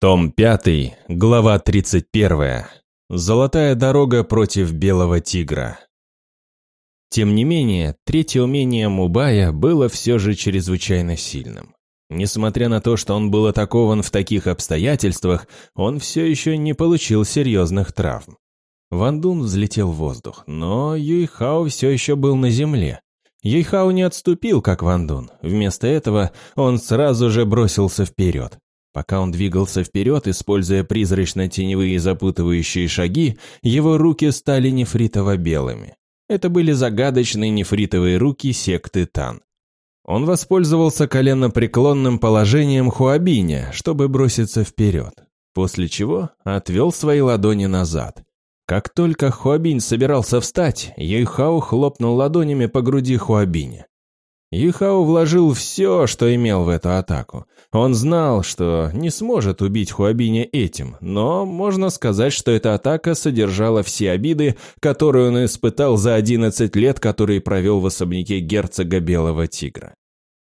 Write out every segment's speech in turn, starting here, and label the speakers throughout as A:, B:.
A: Том 5, глава 31. Золотая дорога против белого тигра. Тем не менее, третье умение Мубая было все же чрезвычайно сильным. Несмотря на то, что он был атакован в таких обстоятельствах, он все еще не получил серьезных травм. Ван Дун взлетел в воздух, но Юйхао все еще был на земле. Юйхао не отступил, как Ван Дун. Вместо этого он сразу же бросился вперед. Пока он двигался вперед, используя призрачно-теневые запутывающие шаги, его руки стали нефритово-белыми. Это были загадочные нефритовые руки секты Тан. Он воспользовался коленопреклонным положением Хуабиня, чтобы броситься вперед, после чего отвел свои ладони назад. Как только Хуабинь собирался встать, Юйхао хлопнул ладонями по груди Хуабиня. Юхао вложил все, что имел в эту атаку. Он знал, что не сможет убить Хуабиня этим, но можно сказать, что эта атака содержала все обиды, которые он испытал за 11 лет, которые провел в особняке герцога Белого Тигра.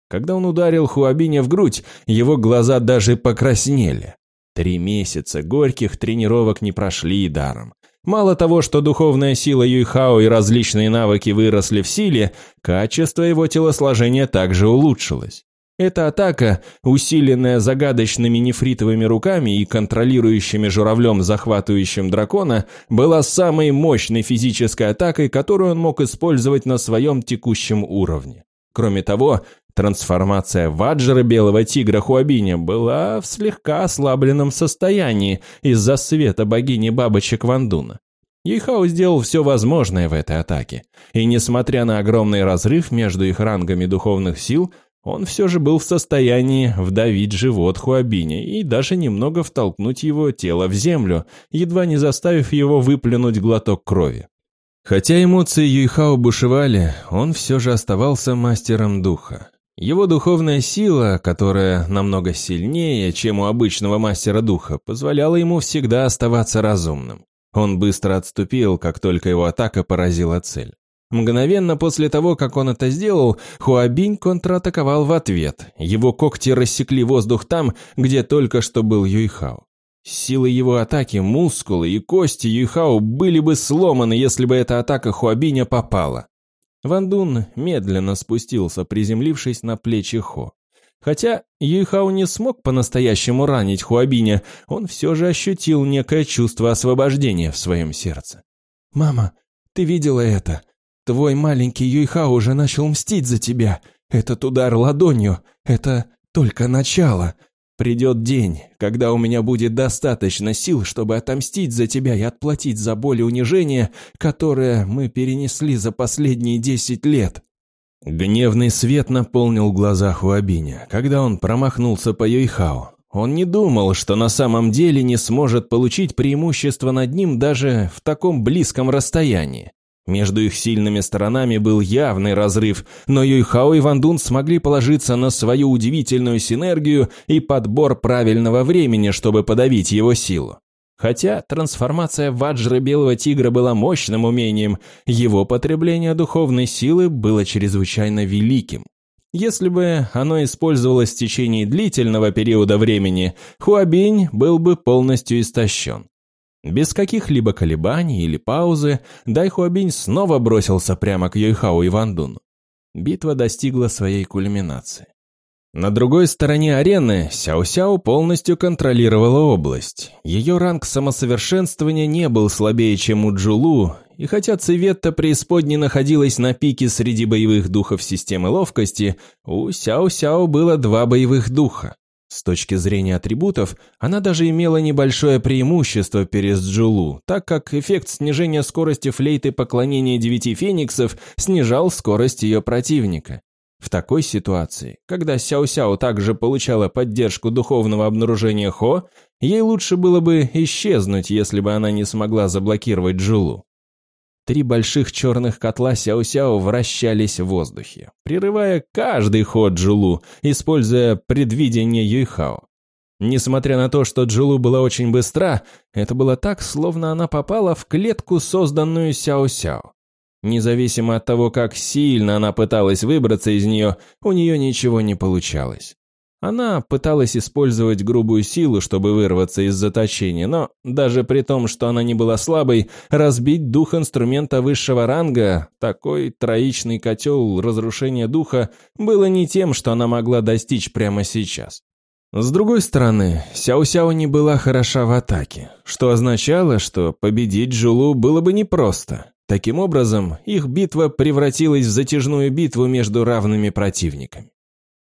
A: Когда он ударил Хуабиня в грудь, его глаза даже покраснели. Три месяца горьких тренировок не прошли даром. Мало того, что духовная сила Юйхао и различные навыки выросли в силе, качество его телосложения также улучшилось. Эта атака, усиленная загадочными нефритовыми руками и контролирующими журавлем, захватывающим дракона, была самой мощной физической атакой, которую он мог использовать на своем текущем уровне. Кроме того, трансформация Ваджера Белого Тигра Хуабиня была в слегка ослабленном состоянии из-за света богини бабочек Вандуна. Ейхау сделал все возможное в этой атаке, и несмотря на огромный разрыв между их рангами духовных сил, он все же был в состоянии вдавить живот Хуабиня и даже немного втолкнуть его тело в землю, едва не заставив его выплюнуть глоток крови. Хотя эмоции Юйхао бушевали, он все же оставался мастером духа. Его духовная сила, которая намного сильнее, чем у обычного мастера духа, позволяла ему всегда оставаться разумным. Он быстро отступил, как только его атака поразила цель. Мгновенно после того, как он это сделал, Хуабинь контратаковал в ответ. Его когти рассекли воздух там, где только что был Юйхао. Силы его атаки, мускулы и кости Юйхао были бы сломаны, если бы эта атака Хуабиня попала. Ван Дун медленно спустился, приземлившись на плечи Хо. Хотя Юйхао не смог по-настоящему ранить Хуабиня, он все же ощутил некое чувство освобождения в своем сердце. «Мама, ты видела это? Твой маленький Юйхао уже начал мстить за тебя. Этот удар ладонью — это только начало. Придет день, когда у меня будет достаточно сил, чтобы отомстить за тебя и отплатить за боль и унижение, которое мы перенесли за последние десять лет». Гневный свет наполнил глаза Хуабиня, когда он промахнулся по Юйхао. Он не думал, что на самом деле не сможет получить преимущество над ним даже в таком близком расстоянии. Между их сильными сторонами был явный разрыв, но Юйхао и Ван Дун смогли положиться на свою удивительную синергию и подбор правильного времени, чтобы подавить его силу. Хотя трансформация Ваджра Белого Тигра была мощным умением, его потребление духовной силы было чрезвычайно великим. Если бы оно использовалось в течение длительного периода времени, Хуабинь был бы полностью истощен. Без каких-либо колебаний или паузы Дай Хуабинь снова бросился прямо к Юйхао и Вандуну. Битва достигла своей кульминации. На другой стороне арены Сяо-Сяо полностью контролировала область. Ее ранг самосовершенствования не был слабее, чем у Джулу, и хотя Цветта преисподней находилась на пике среди боевых духов системы ловкости, у Сяо-Сяо было два боевых духа. С точки зрения атрибутов, она даже имела небольшое преимущество перед Джулу, так как эффект снижения скорости флейты поклонения девяти фениксов снижал скорость ее противника. В такой ситуации, когда Сяо-Сяо также получала поддержку духовного обнаружения Хо, ей лучше было бы исчезнуть, если бы она не смогла заблокировать Джулу. Три больших черных котла Сяо-Сяо вращались в воздухе, прерывая каждый ход Джулу, используя предвидение Юйхао. Несмотря на то, что Джулу была очень быстра, это было так, словно она попала в клетку, созданную Сяо-Сяо. Независимо от того, как сильно она пыталась выбраться из нее, у нее ничего не получалось. Она пыталась использовать грубую силу, чтобы вырваться из заточения, но даже при том, что она не была слабой, разбить дух инструмента высшего ранга, такой троичный котел разрушения духа, было не тем, что она могла достичь прямо сейчас. С другой стороны, Сяо-Сяо не была хороша в атаке, что означало, что победить Джулу было бы непросто. Таким образом, их битва превратилась в затяжную битву между равными противниками.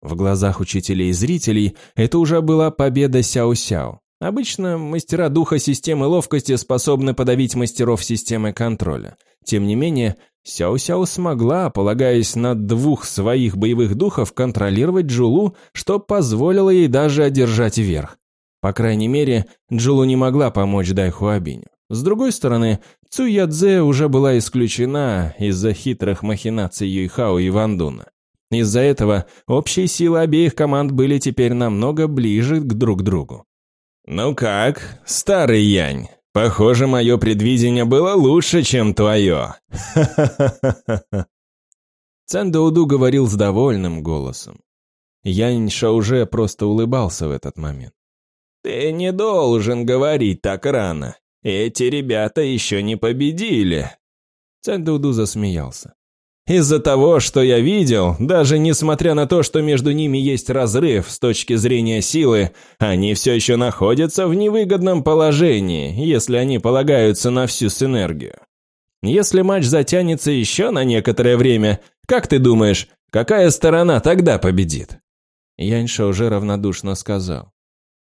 A: В глазах учителей и зрителей это уже была победа Сяо-Сяо. Обычно мастера духа системы ловкости способны подавить мастеров системы контроля. Тем не менее, Сяо-Сяо смогла, полагаясь на двух своих боевых духов, контролировать Джулу, что позволило ей даже одержать верх. По крайней мере, Джулу не могла помочь Дайхуабиню. С другой стороны, Цуядзе уже была исключена из-за хитрых махинаций Юйхао и Вандуна. Из-за этого общие силы обеих команд были теперь намного ближе к друг другу. «Ну как, старый Янь, похоже, мое предвидение было лучше, чем твое!» Цандоуду говорил с довольным голосом. Янь уже просто улыбался в этот момент. «Ты не должен говорить так рано. Эти ребята еще не победили!» Цандоуду засмеялся. Из-за того, что я видел, даже несмотря на то, что между ними есть разрыв с точки зрения силы, они все еще находятся в невыгодном положении, если они полагаются на всю синергию. Если матч затянется еще на некоторое время, как ты думаешь, какая сторона тогда победит? Яньша уже равнодушно сказал.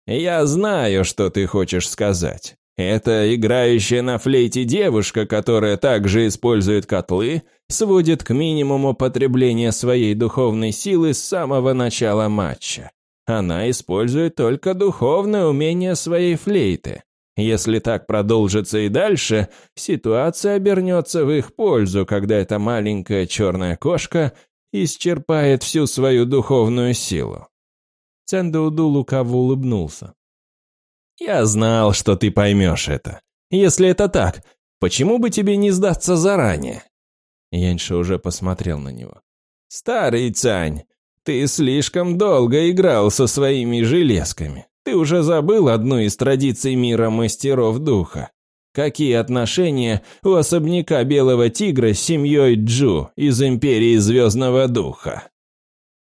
A: «Я знаю, что ты хочешь сказать. Это играющая на флейте девушка, которая также использует котлы, сводит к минимуму потребление своей духовной силы с самого начала матча. Она использует только духовное умение своей флейты. Если так продолжится и дальше, ситуация обернется в их пользу, когда эта маленькая черная кошка исчерпает всю свою духовную силу. Цендауду лукаво улыбнулся. «Я знал, что ты поймешь это. Если это так, почему бы тебе не сдаться заранее?» Яньша уже посмотрел на него. «Старый Цань, ты слишком долго играл со своими железками. Ты уже забыл одну из традиций мира мастеров духа. Какие отношения у особняка Белого Тигра с семьей Джу из Империи Звездного Духа?»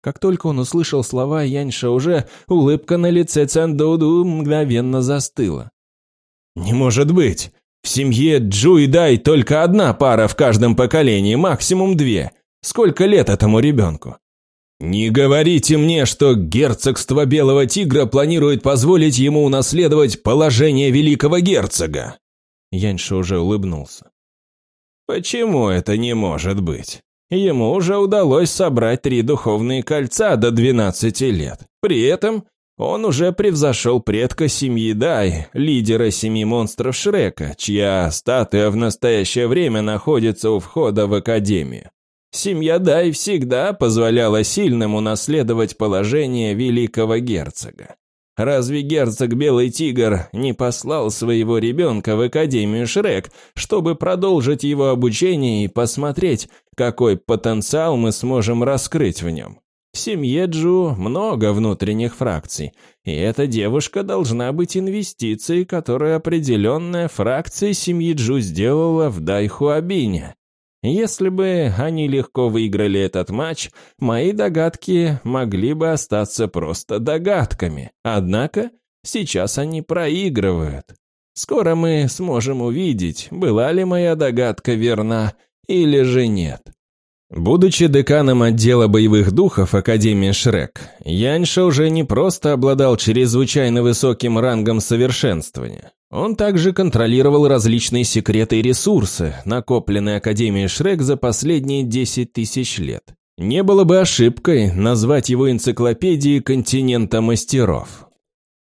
A: Как только он услышал слова Яньша уже, улыбка на лице Цандоуду мгновенно застыла. «Не может быть! В семье Джу и Дай только одна пара в каждом поколении, максимум две. Сколько лет этому ребенку?» «Не говорите мне, что герцогство Белого Тигра планирует позволить ему унаследовать положение великого герцога!» Яньша уже улыбнулся. «Почему это не может быть?» Ему уже удалось собрать три духовные кольца до 12 лет. При этом он уже превзошел предка семьи Дай, лидера семи монстров Шрека, чья статуя в настоящее время находится у входа в Академию. Семья Дай всегда позволяла сильному наследовать положение великого герцога. Разве герцог Белый Тигр не послал своего ребенка в Академию Шрек, чтобы продолжить его обучение и посмотреть, какой потенциал мы сможем раскрыть в нем? В семье Джу много внутренних фракций, и эта девушка должна быть инвестицией, которую определенная фракция семьи Джу сделала в Дайхуабине. Если бы они легко выиграли этот матч, мои догадки могли бы остаться просто догадками. Однако сейчас они проигрывают. Скоро мы сможем увидеть, была ли моя догадка верна или же нет. Будучи деканом отдела боевых духов Академии Шрек, Яньша уже не просто обладал чрезвычайно высоким рангом совершенствования. Он также контролировал различные секреты и ресурсы, накопленные Академией Шрек за последние 10 тысяч лет. Не было бы ошибкой назвать его энциклопедией континента мастеров.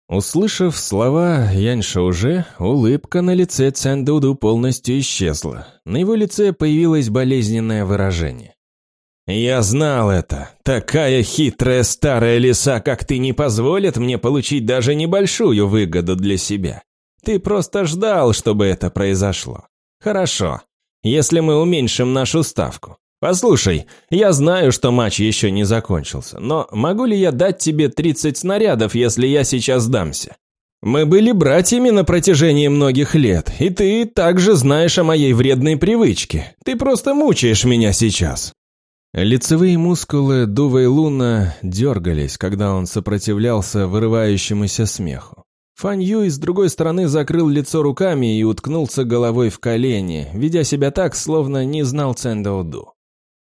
A: Услышав слова Яньша уже, улыбка на лице Цэндуду полностью исчезла. На его лице появилось болезненное выражение. «Я знал это. Такая хитрая старая лиса, как ты, не позволит мне получить даже небольшую выгоду для себя. Ты просто ждал, чтобы это произошло. Хорошо. Если мы уменьшим нашу ставку, «Послушай, я знаю, что матч еще не закончился, но могу ли я дать тебе 30 снарядов, если я сейчас сдамся? Мы были братьями на протяжении многих лет, и ты также знаешь о моей вредной привычке. Ты просто мучаешь меня сейчас». Лицевые мускулы Дува и Луна дергались, когда он сопротивлялся вырывающемуся смеху. Фань Юй с другой стороны закрыл лицо руками и уткнулся головой в колени, ведя себя так, словно не знал Цэндаоду.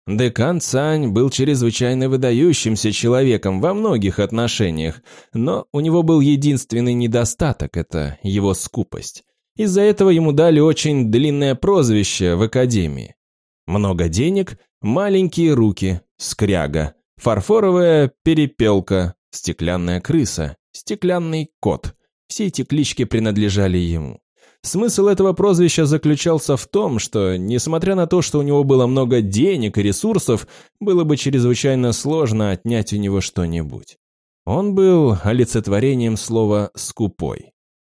A: Декан Цань был чрезвычайно выдающимся человеком во многих отношениях, но у него был единственный недостаток – это его скупость. Из-за этого ему дали очень длинное прозвище в академии. Много денег, маленькие руки, скряга, фарфоровая перепелка, стеклянная крыса, стеклянный кот. Все эти клички принадлежали ему. Смысл этого прозвища заключался в том, что, несмотря на то, что у него было много денег и ресурсов, было бы чрезвычайно сложно отнять у него что-нибудь. Он был олицетворением слова «скупой».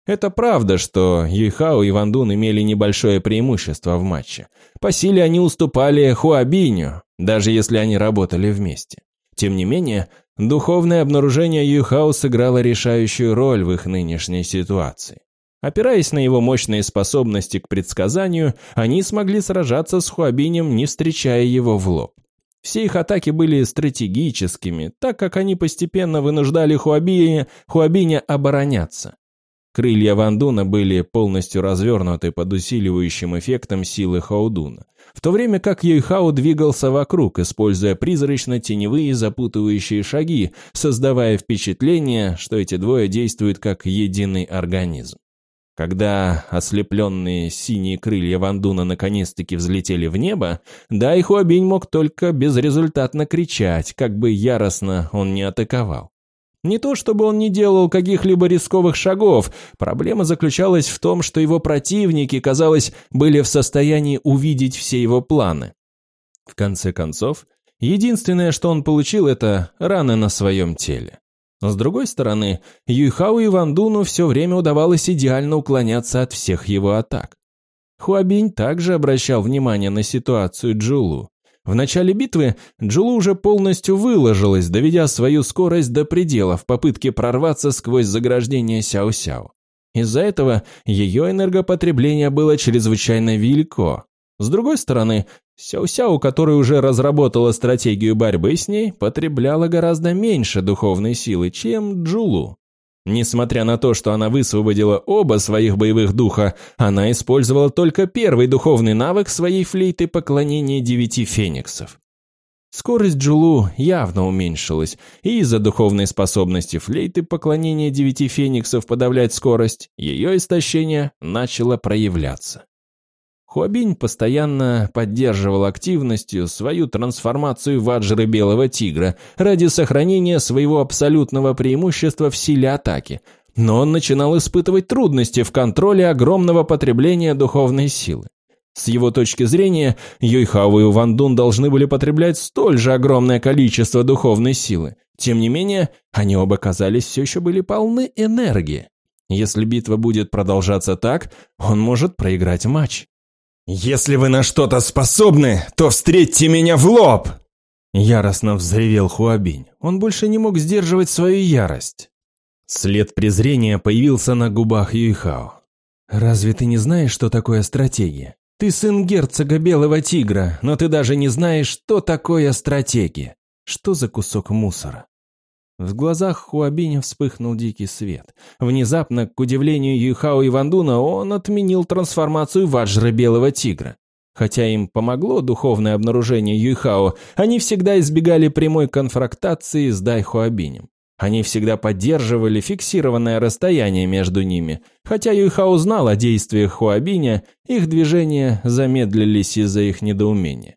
A: Это правда, что Юйхао и Вандун имели небольшое преимущество в матче. По силе они уступали Хуабиню, даже если они работали вместе. Тем не менее, духовное обнаружение Юйхао сыграло решающую роль в их нынешней ситуации. Опираясь на его мощные способности к предсказанию, они смогли сражаться с Хуабинем, не встречая его в лоб. Все их атаки были стратегическими, так как они постепенно вынуждали Хуабиня, Хуабиня обороняться. Крылья Вандуна были полностью развернуты под усиливающим эффектом силы Хаудуна, в то время как Юйхао двигался вокруг, используя призрачно-теневые запутывающие шаги, создавая впечатление, что эти двое действуют как единый организм. Когда ослепленные синие крылья Вандуна наконец-таки взлетели в небо, Дай Хуабинь мог только безрезультатно кричать, как бы яростно он не атаковал. Не то чтобы он не делал каких-либо рисковых шагов, проблема заключалась в том, что его противники, казалось, были в состоянии увидеть все его планы. В конце концов, единственное, что он получил, это раны на своем теле. С другой стороны, Юйхау и Вандуну все время удавалось идеально уклоняться от всех его атак. Хуабинь также обращал внимание на ситуацию Джулу. В начале битвы Джулу уже полностью выложилась, доведя свою скорость до предела в попытке прорваться сквозь заграждение Сяо-Сяо. Из-за этого ее энергопотребление было чрезвычайно велико. С другой стороны, Сяо-Сяо, которая уже разработала стратегию борьбы с ней, потребляла гораздо меньше духовной силы, чем Джулу. Несмотря на то, что она высвободила оба своих боевых духа, она использовала только первый духовный навык своей флейты поклонения девяти фениксов. Скорость Джулу явно уменьшилась, и из-за духовной способности флейты поклонения девяти фениксов подавлять скорость, ее истощение начало проявляться. Хуабинь постоянно поддерживал активностью свою трансформацию в аджры белого тигра ради сохранения своего абсолютного преимущества в силе атаки, но он начинал испытывать трудности в контроле огромного потребления духовной силы. С его точки зрения, Юйхао и Вандун должны были потреблять столь же огромное количество духовной силы. Тем не менее, они оба, казались, все еще были полны энергии. Если битва будет продолжаться так, он может проиграть матч. «Если вы на что-то способны, то встретьте меня в лоб!» Яростно взревел Хуабинь. Он больше не мог сдерживать свою ярость. След презрения появился на губах Юйхао. «Разве ты не знаешь, что такое стратегия? Ты сын герцога Белого Тигра, но ты даже не знаешь, что такое стратегия. Что за кусок мусора?» В глазах Хуабиня вспыхнул дикий свет. Внезапно, к удивлению Юйхао и Вандуна, он отменил трансформацию ваджра Белого Тигра. Хотя им помогло духовное обнаружение Юйхао, они всегда избегали прямой конфронтации с Дай Хуабинем. Они всегда поддерживали фиксированное расстояние между ними. Хотя Юйхао знал о действиях Хуабиня, их движения замедлились из-за их недоумения.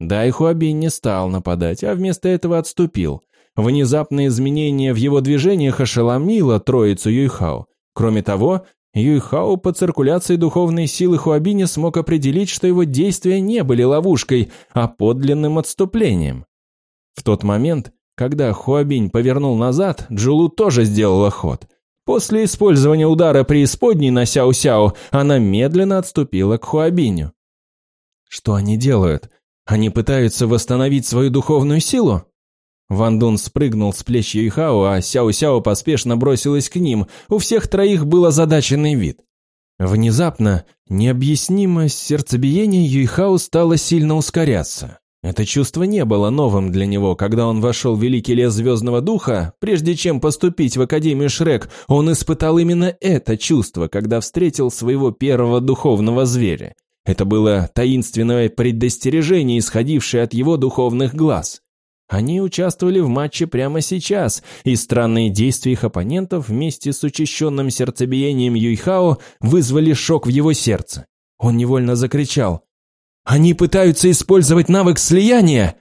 A: Дай Хуабинь не стал нападать, а вместо этого отступил – Внезапное изменение в его движениях ошеломило троицу Юйхао. Кроме того, Юйхао по циркуляции духовной силы Хуабиня смог определить, что его действия не были ловушкой, а подлинным отступлением. В тот момент, когда Хуабинь повернул назад, Джулу тоже сделала ход. После использования удара преисподней на Сяо-Сяо, она медленно отступила к Хуабиню. Что они делают? Они пытаются восстановить свою духовную силу? Ван Дун спрыгнул с плеч Юйхао, а Сяо-Сяо поспешно бросилась к ним. У всех троих был озадаченный вид. Внезапно, необъяснимо, сердцебиение Юйхао стало сильно ускоряться. Это чувство не было новым для него, когда он вошел в Великий лес Звездного Духа. Прежде чем поступить в Академию Шрек, он испытал именно это чувство, когда встретил своего первого духовного зверя. Это было таинственное предостережение, исходившее от его духовных глаз. Они участвовали в матче прямо сейчас, и странные действия их оппонентов вместе с учащенным сердцебиением Юйхао вызвали шок в его сердце. Он невольно закричал они пытаются использовать навык слияния!»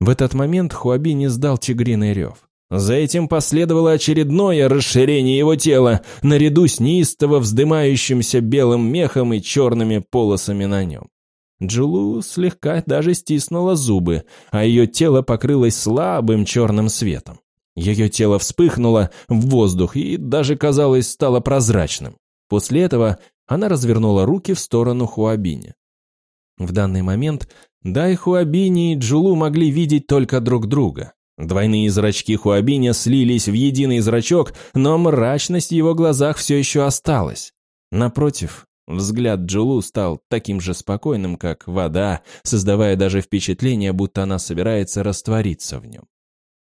A: В этот момент Хуаби не сдал тигриный рев. За этим последовало очередное расширение его тела, наряду с неистово вздымающимся белым мехом и черными полосами на нем. Джулу слегка даже стиснула зубы, а ее тело покрылось слабым черным светом. Ее тело вспыхнуло в воздух и даже, казалось, стало прозрачным. После этого она развернула руки в сторону Хуабиня. В данный момент Дай Хуабини и Джулу могли видеть только друг друга. Двойные зрачки Хуабиня слились в единый зрачок, но мрачность в его глазах все еще осталась. Напротив, взгляд Джулу стал таким же спокойным, как вода, создавая даже впечатление, будто она собирается раствориться в нем.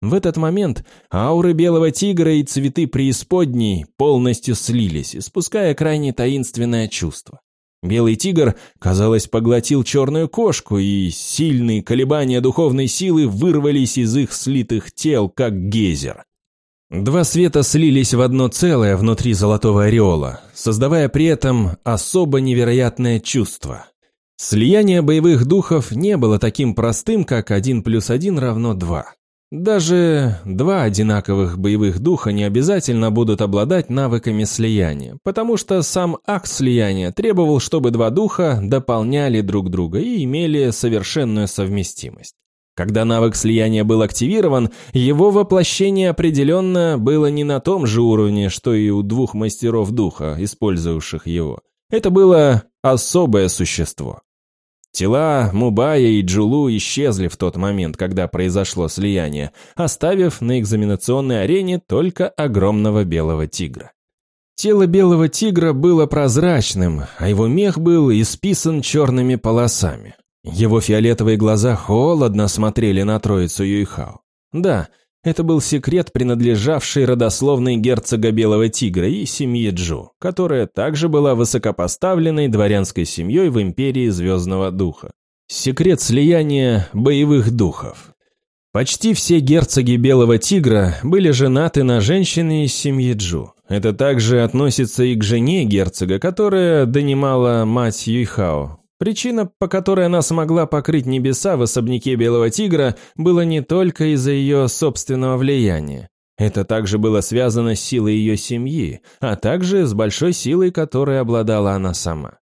A: В этот момент ауры белого тигра и цветы преисподней полностью слились, испуская крайне таинственное чувство. Белый тигр, казалось, поглотил черную кошку, и сильные колебания духовной силы вырвались из их слитых тел, как гейзер. Два света слились в одно целое внутри золотого ореола, создавая при этом особо невероятное чувство. Слияние боевых духов не было таким простым, как один плюс один равно два. Даже два одинаковых боевых духа не обязательно будут обладать навыками слияния, потому что сам акт слияния требовал, чтобы два духа дополняли друг друга и имели совершенную совместимость. Когда навык слияния был активирован, его воплощение определенно было не на том же уровне, что и у двух мастеров духа, использовавших его. Это было особое существо. Тела Мубая и Джулу исчезли в тот момент, когда произошло слияние, оставив на экзаменационной арене только огромного белого тигра. Тело белого тигра было прозрачным, а его мех был исписан черными полосами. Его фиолетовые глаза холодно смотрели на троицу Юйхао. Да, это был секрет, принадлежавший родословной герцога Белого Тигра и семье Джу, которая также была высокопоставленной дворянской семьей в Империи Звездного Духа. Секрет слияния боевых духов. Почти все герцоги Белого Тигра были женаты на женщине из семьи Джу. Это также относится и к жене герцога, которая донимала мать Юйхао, Причина, по которой она смогла покрыть небеса в особняке Белого Тигра, была не только из-за ее собственного влияния. Это также было связано с силой ее семьи, а также с большой силой, которой обладала она сама.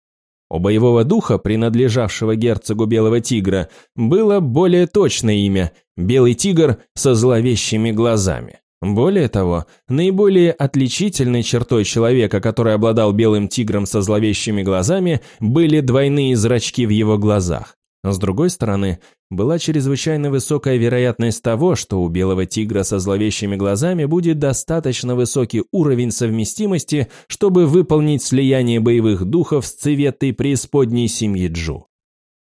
A: У боевого духа, принадлежавшего герцогу Белого Тигра, было более точное имя – Белый Тигр со зловещими глазами. Более того, наиболее отличительной чертой человека, который обладал белым тигром со зловещими глазами, были двойные зрачки в его глазах. С другой стороны, была чрезвычайно высокая вероятность того, что у белого тигра со зловещими глазами будет достаточно высокий уровень совместимости, чтобы выполнить слияние боевых духов с цветой преисподней семьи Джу.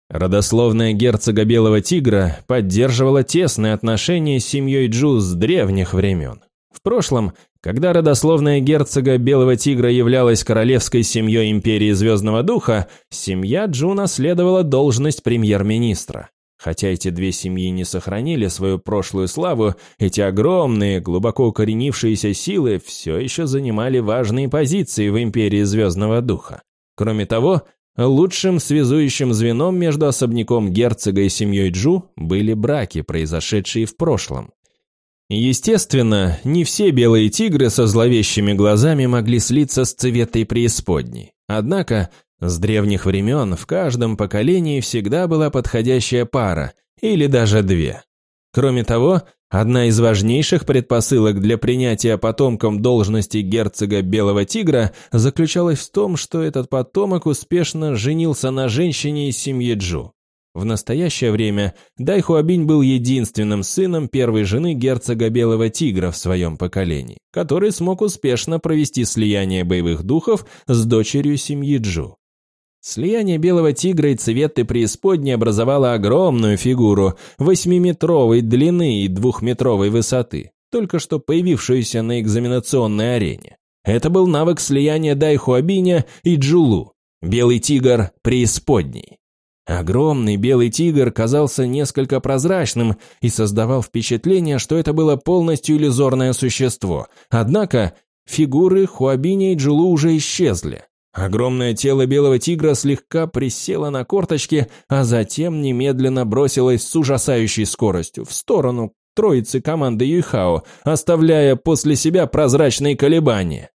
A: Родословная герцога Белого Тигра поддерживала тесные отношения с семьей Джу с древних времен. В прошлом, когда родословная герцога Белого Тигра являлась королевской семьей Империи Звездного Духа, семья Джу наследовала должность премьер-министра. Хотя эти две семьи не сохранили свою прошлую славу, эти огромные, глубоко укоренившиеся силы все еще занимали важные позиции в Империи Звездного Духа. Кроме того, Лучшим связующим звеном между особняком герцога и семьей Джу были браки, произошедшие в прошлом. Естественно, не все белые тигры со зловещими глазами могли слиться с цветой преисподней. Однако, с древних времен в каждом поколении всегда была подходящая пара, или даже две. Кроме того, Одна из важнейших предпосылок для принятия потомком должности герцога Белого Тигра заключалась в том, что этот потомок успешно женился на женщине из семьи Джу. В настоящее время Дай Хуабинь был единственным сыном первой жены герцога Белого Тигра в своем поколении, который смог успешно провести слияние боевых духов с дочерью семьи Джу. Слияние Белого Тигра и Цветы Преисподней образовало огромную фигуру восьмиметровой длины и двухметровой высоты, только что появившуюся на экзаменационной арене. Это был навык слияния Дай Хуабиня и Джулу, Белый Тигр Преисподней. Огромный белый тигр казался несколько прозрачным и создавал впечатление, что это было полностью иллюзорное существо. Однако фигуры Хуабини и Джулу уже исчезли. Огромное тело белого тигра слегка присело на корточки, а затем немедленно бросилось с ужасающей скоростью в сторону троицы команды Юйхао, оставляя после себя прозрачные колебания.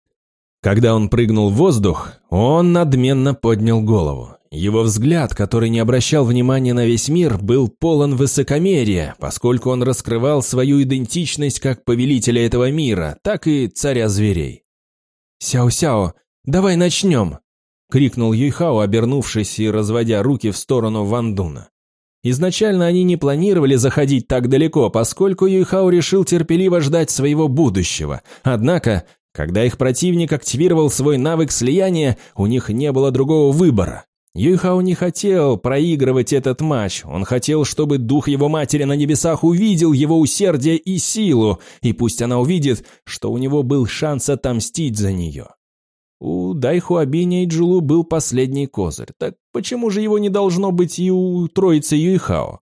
A: Когда он прыгнул в воздух, он надменно поднял голову. Его взгляд, который не обращал внимания на весь мир, был полон высокомерия, поскольку он раскрывал свою идентичность как повелителя этого мира, так и царя зверей. «Сяо-сяо, давай начнем!» — крикнул Юйхао, обернувшись и разводя руки в сторону Вандуна. Изначально они не планировали заходить так далеко, поскольку Юйхао решил терпеливо ждать своего будущего. Однако, когда их противник активировал свой навык слияния, у них не было другого выбора. Юйхао не хотел проигрывать этот матч, он хотел, чтобы дух его матери на небесах увидел его усердие и силу, и пусть она увидит, что у него был шанс отомстить за нее. У Дайхуабиня и Джулу был последний козырь, так почему же его не должно быть и у троицы Юйхао?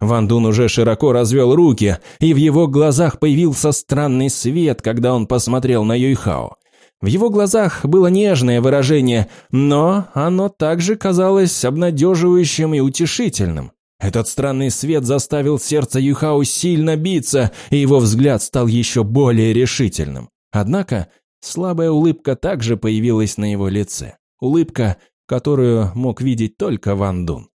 A: Ван Дун уже широко развел руки, и в его глазах появился странный свет, когда он посмотрел на Юйхао. В его глазах было нежное выражение, но оно также казалось обнадеживающим и утешительным. Этот странный свет заставил сердце Юхао сильно биться, и его взгляд стал еще более решительным. Однако слабая улыбка также появилась на его лице. Улыбка, которую мог видеть только Ван Дун.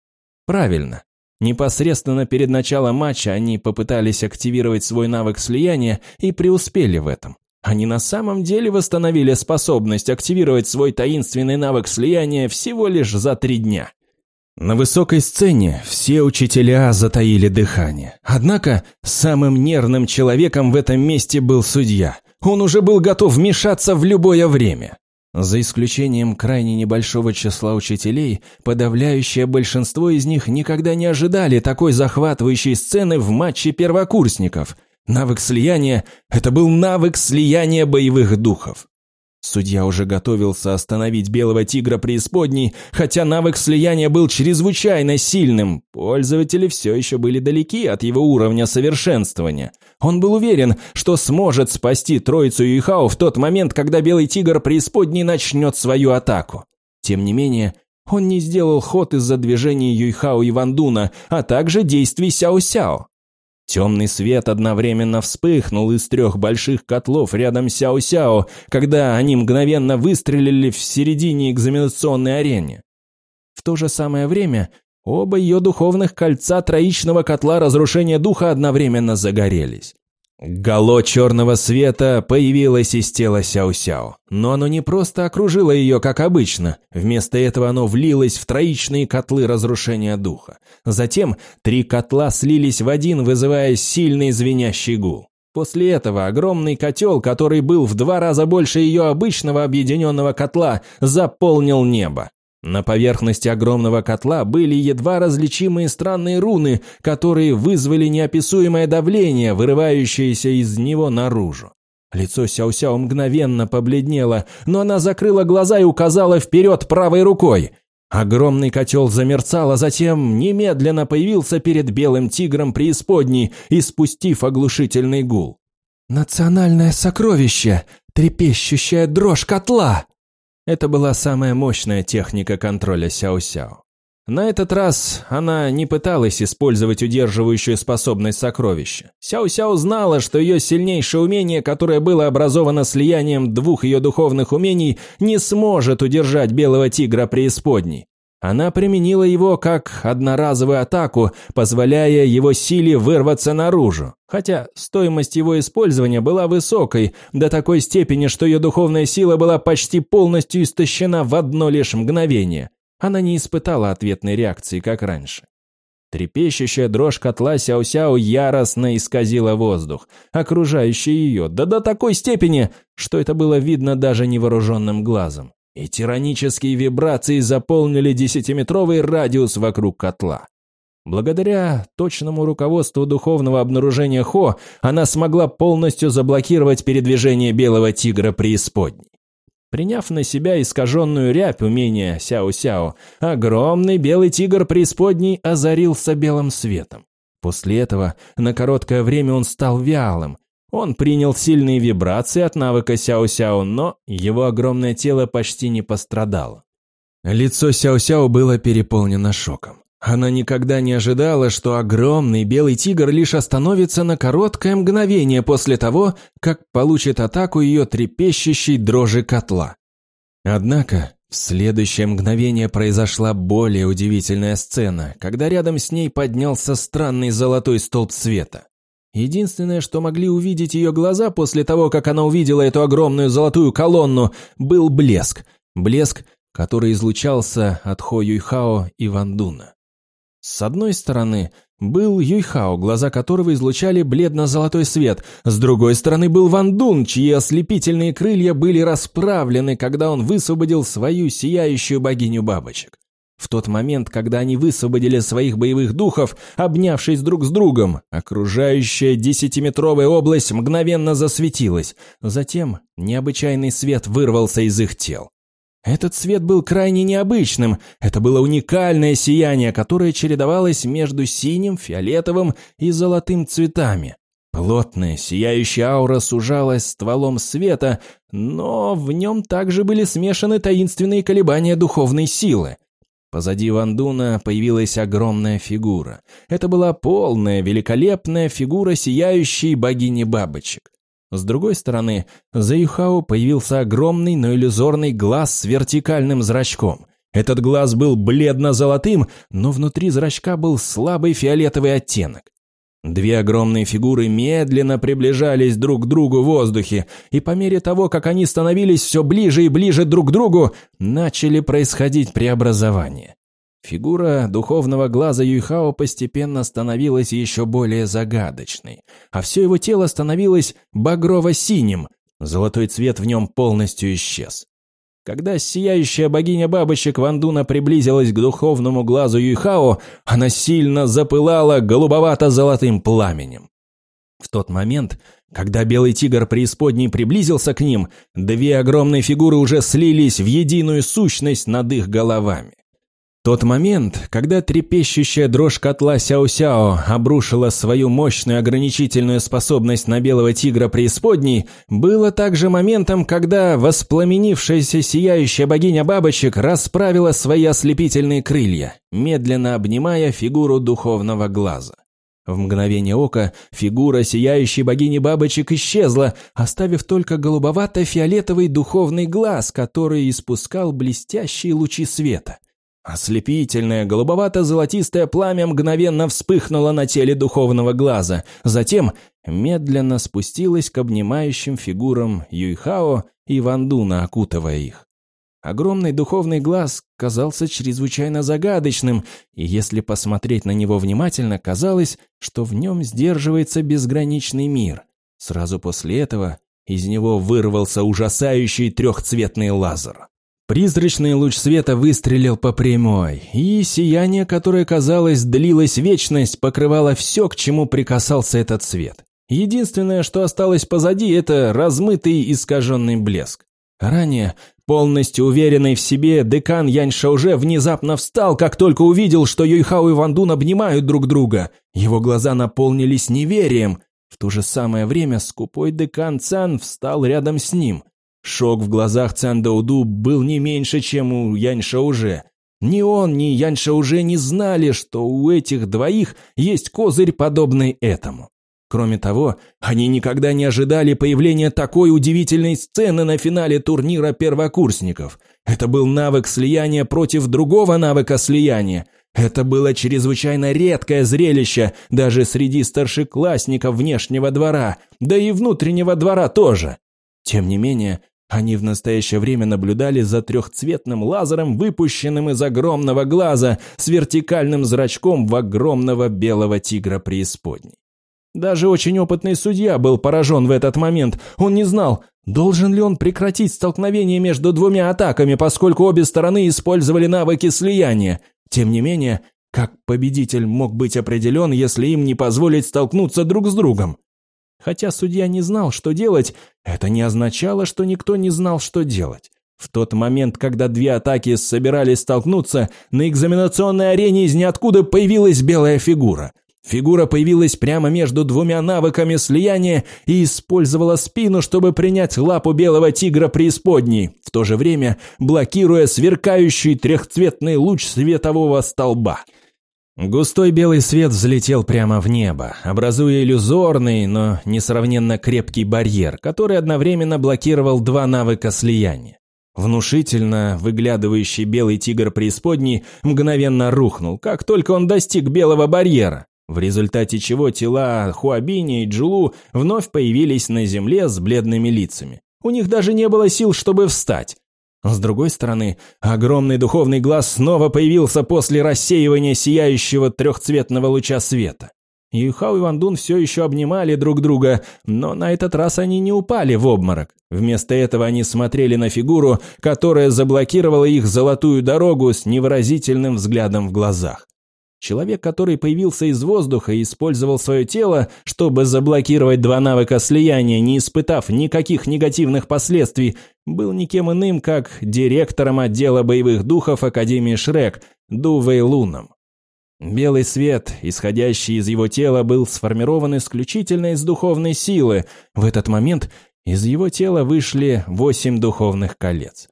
A: Правильно. Непосредственно перед началом матча они попытались активировать свой навык слияния и преуспели в этом. Они на самом деле восстановили способность активировать свой таинственный навык слияния всего лишь за три дня. На высокой сцене все учителя затаили дыхание. Однако самым нервным человеком в этом месте был судья. Он уже был готов вмешаться в любое время. За исключением крайне небольшого числа учителей, подавляющее большинство из них никогда не ожидали такой захватывающей сцены в матче первокурсников – Навык слияния – это был навык слияния боевых духов. Судья уже готовился остановить белого тигра преисподней, хотя навык слияния был чрезвычайно сильным. Пользователи все еще были далеки от его уровня совершенствования. Он был уверен, что сможет спасти троицу Юйхао в тот момент, когда белый тигр преисподней начнет свою атаку. Тем не менее, он не сделал ход из-за движений Юйхао и Вандуна, а также действий Сяо-Сяо. Темный свет одновременно вспыхнул из трех больших котлов рядом с Сяо-Сяо, когда они мгновенно выстрелили в середине экзаменационной арены. В то же самое время оба ее духовных кольца троичного котла разрушения духа одновременно загорелись. Гало черного света появилось из тела Сяо-Сяо, но оно не просто окружило ее, как обычно. Вместо этого оно влилось в троичные котлы разрушения духа. Затем три котла слились в один, вызывая сильный звенящий гул. После этого огромный котел, который был в два раза больше ее обычного объединенного котла, заполнил небо. На поверхности огромного котла были едва различимые странные руны, которые вызвали неописуемое давление, вырывающееся из него наружу. Лицо Сяо-Сяо мгновенно побледнело, но она закрыла глаза и указала вперед правой рукой. Огромный котел замерцал, а затем немедленно появился перед белым тигром преисподней, испустив оглушительный гул. «Национальное сокровище! Трепещущая дрожь котла!» Это была самая мощная техника контроля Сяо-Сяо. На этот раз она не пыталась использовать удерживающую способность сокровища. Сяо-Сяо знала, что ее сильнейшее умение, которое было образовано слиянием двух ее духовных умений, не сможет удержать белого тигра преисподней. Она применила его как одноразовую атаку, позволяя его силе вырваться наружу. Хотя стоимость его использования была высокой, до такой степени, что ее духовная сила была почти полностью истощена в одно лишь мгновение. Она не испытала ответной реакции, как раньше. Трепещущая дрожь котла Сяо-Сяо яростно исказила воздух, окружающий ее, да до такой степени, что это было видно даже невооруженным глазом. И тиранические вибрации заполнили десятиметровый радиус вокруг котла. Благодаря точному руководству духовного обнаружения Хо, она смогла полностью заблокировать передвижение белого тигра преисподней. Приняв на себя искаженную рябь умения Сяо-Сяо, огромный белый тигр преисподней озарился белым светом. После этого на короткое время он стал вялым. Он принял сильные вибрации от навыка Сяо-Сяо, но его огромное тело почти не пострадало. Лицо Сяо-Сяо было переполнено шоком. Она никогда не ожидала, что огромный белый тигр лишь остановится на короткое мгновение после того, как получит атаку ее трепещущей дрожи котла. Однако в следующее мгновение произошла более удивительная сцена, когда рядом с ней поднялся странный золотой столб света. Единственное, что могли увидеть ее глаза после того, как она увидела эту огромную золотую колонну, был блеск. Блеск, который излучался от Хо Юйхао и Вандуна. С одной стороны был Юйхао, глаза которого излучали бледно-золотой свет. С другой стороны был Ван Дун, чьи ослепительные крылья были расправлены, когда он высвободил свою сияющую богиню бабочек. В тот момент, когда они высвободили своих боевых духов, обнявшись друг с другом, окружающая десятиметровая область мгновенно засветилась. Затем необычайный свет вырвался из их тел. Этот цвет был крайне необычным. Это было уникальное сияние, которое чередовалось между синим, фиолетовым и золотым цветами. Плотная, сияющая аура сужалась стволом света, но в нем также были смешаны таинственные колебания духовной силы. Позади Вандуна появилась огромная фигура. Это была полная, великолепная фигура сияющей богини бабочек. С другой стороны, за Юхао появился огромный, но иллюзорный глаз с вертикальным зрачком. Этот глаз был бледно-золотым, но внутри зрачка был слабый фиолетовый оттенок. Две огромные фигуры медленно приближались друг к другу в воздухе, и по мере того, как они становились все ближе и ближе друг к другу, начали происходить преобразования. Фигура духовного глаза Юйхао постепенно становилась еще более загадочной, а все его тело становилось багрово-синим, золотой цвет в нем полностью исчез. Когда сияющая богиня бабочек Вандуна приблизилась к духовному глазу Юйхао, она сильно запылала голубовато-золотым пламенем. В тот момент, когда белый тигр преисподней приблизился к ним, две огромные фигуры уже слились в единую сущность над их головами. Тот момент, когда трепещущая дрожь котла Сяо-Сяо обрушила свою мощную ограничительную способность на белого тигра преисподней, было также моментом, когда воспламенившаяся сияющая богиня бабочек расправила свои ослепительные крылья, медленно обнимая фигуру духовного глаза. В мгновение ока фигура сияющей богини бабочек исчезла, оставив только голубовато-фиолетовый духовный глаз, который испускал блестящие лучи света – Ослепительное голубовато-золотистое пламя мгновенно вспыхнуло на теле духовного глаза, затем медленно спустилось к обнимающим фигурам Юйхао и Вандуна, окутывая их. Огромный духовный глаз казался чрезвычайно загадочным, и если посмотреть на него внимательно, казалось, что в нем сдерживается безграничный мир. Сразу после этого из него вырвался ужасающий трехцветный лазер. Призрачный луч света выстрелил по прямой, и сияние, которое, казалось, длилось вечность, покрывало все, к чему прикасался этот свет. Единственное, что осталось позади, это размытый искаженный блеск. Ранее, полностью уверенный в себе, декан Яньша уже внезапно встал, как только увидел, что Юйхао и Вандун обнимают друг друга. Его глаза наполнились неверием. В то же самое время скупой декан Цан встал рядом с ним – Шок в глазах Цан Дауду был не меньше, чем у Яньша уже. Ни он, ни Яньша уже не знали, что у этих двоих есть козырь, подобный этому. Кроме того, они никогда не ожидали появления такой удивительной сцены на финале турнира первокурсников. Это был навык слияния против другого навыка слияния. Это было чрезвычайно редкое зрелище даже среди старшеклассников внешнего двора, да и внутреннего двора тоже. Тем не менее, Они в настоящее время наблюдали за трехцветным лазером, выпущенным из огромного глаза с вертикальным зрачком в огромного белого тигра преисподней. Даже очень опытный судья был поражен в этот момент. Он не знал, должен ли он прекратить столкновение между двумя атаками, поскольку обе стороны использовали навыки слияния. Тем не менее, как победитель мог быть определен, если им не позволить столкнуться друг с другом? Хотя судья не знал, что делать, это не означало, что никто не знал, что делать. В тот момент, когда две атаки собирались столкнуться, на экзаменационной арене из ниоткуда появилась белая фигура. Фигура появилась прямо между двумя навыками слияния и использовала спину, чтобы принять лапу белого тигра преисподней, в то же время блокируя сверкающий трехцветный луч светового столба. Густой белый свет взлетел прямо в небо, образуя иллюзорный, но несравненно крепкий барьер, который одновременно блокировал два навыка слияния. Внушительно выглядывающий белый тигр преисподней мгновенно рухнул, как только он достиг белого барьера, в результате чего тела Хуабини и Джулу вновь появились на земле с бледными лицами. У них даже не было сил, чтобы встать. С другой стороны, огромный духовный глаз снова появился после рассеивания сияющего трехцветного луча света. Юхао и Вандун все еще обнимали друг друга, но на этот раз они не упали в обморок. Вместо этого они смотрели на фигуру, которая заблокировала их золотую дорогу с невыразительным взглядом в глазах. Человек, который появился из воздуха и использовал свое тело, чтобы заблокировать два навыка слияния, не испытав никаких негативных последствий, был никем иным, как директором отдела боевых духов Академии Шрек, Ду Вейлуном. Белый свет, исходящий из его тела, был сформирован исключительно из духовной силы. В этот момент из его тела вышли восемь духовных колец.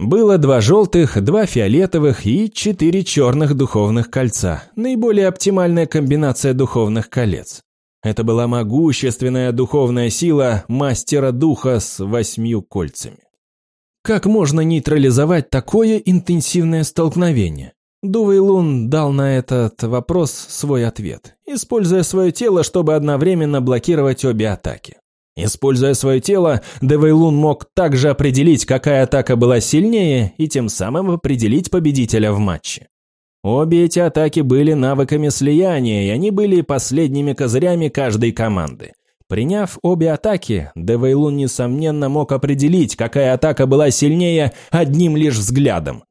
A: Было два желтых, два фиолетовых и четыре черных духовных кольца. Наиболее оптимальная комбинация духовных колец. Это была могущественная духовная сила мастера духа с восьмью кольцами. Как можно нейтрализовать такое интенсивное столкновение? Дувейлун дал на этот вопрос свой ответ, используя свое тело, чтобы одновременно блокировать обе атаки. Используя свое тело, Девейлун мог также определить, какая атака была сильнее, и тем самым определить победителя в матче. Обе эти атаки были навыками слияния, и они были последними козырями каждой команды. Приняв обе атаки, Девейлун, несомненно, мог определить, какая атака была сильнее одним лишь взглядом.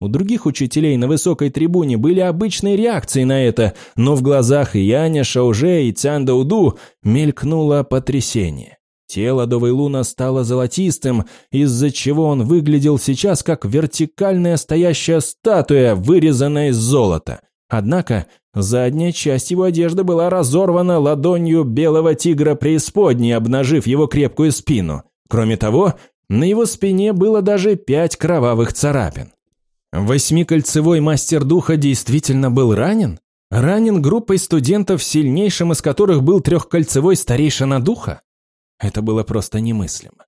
A: У других учителей на высокой трибуне были обычные реакции на это, но в глазах Яня, Шауже и Цяндауду мелькнуло потрясение. Тело Довейлуна стало золотистым, из-за чего он выглядел сейчас как вертикальная стоящая статуя, вырезанная из золота. Однако задняя часть его одежды была разорвана ладонью белого тигра преисподней, обнажив его крепкую спину. Кроме того, на его спине было даже пять кровавых царапин. Восьмикольцевой мастер духа действительно был ранен? Ранен группой студентов, сильнейшим из которых был трехкольцевой старейшина духа? Это было просто немыслимо.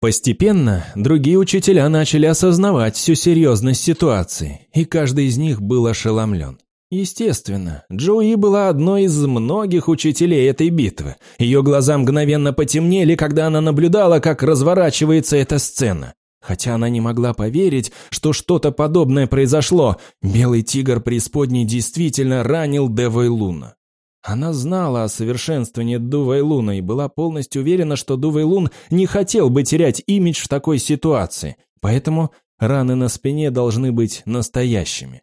A: Постепенно другие учителя начали осознавать всю серьезность ситуации, и каждый из них был ошеломлен. Естественно, Джоуи была одной из многих учителей этой битвы. Ее глаза мгновенно потемнели, когда она наблюдала, как разворачивается эта сцена. Хотя она не могла поверить, что что-то подобное произошло, белый тигр преисподней действительно ранил Девой Луна. Она знала о совершенствовании Дувай Луна и была полностью уверена, что Дувай Лун не хотел бы терять имидж в такой ситуации, поэтому раны на спине должны быть настоящими.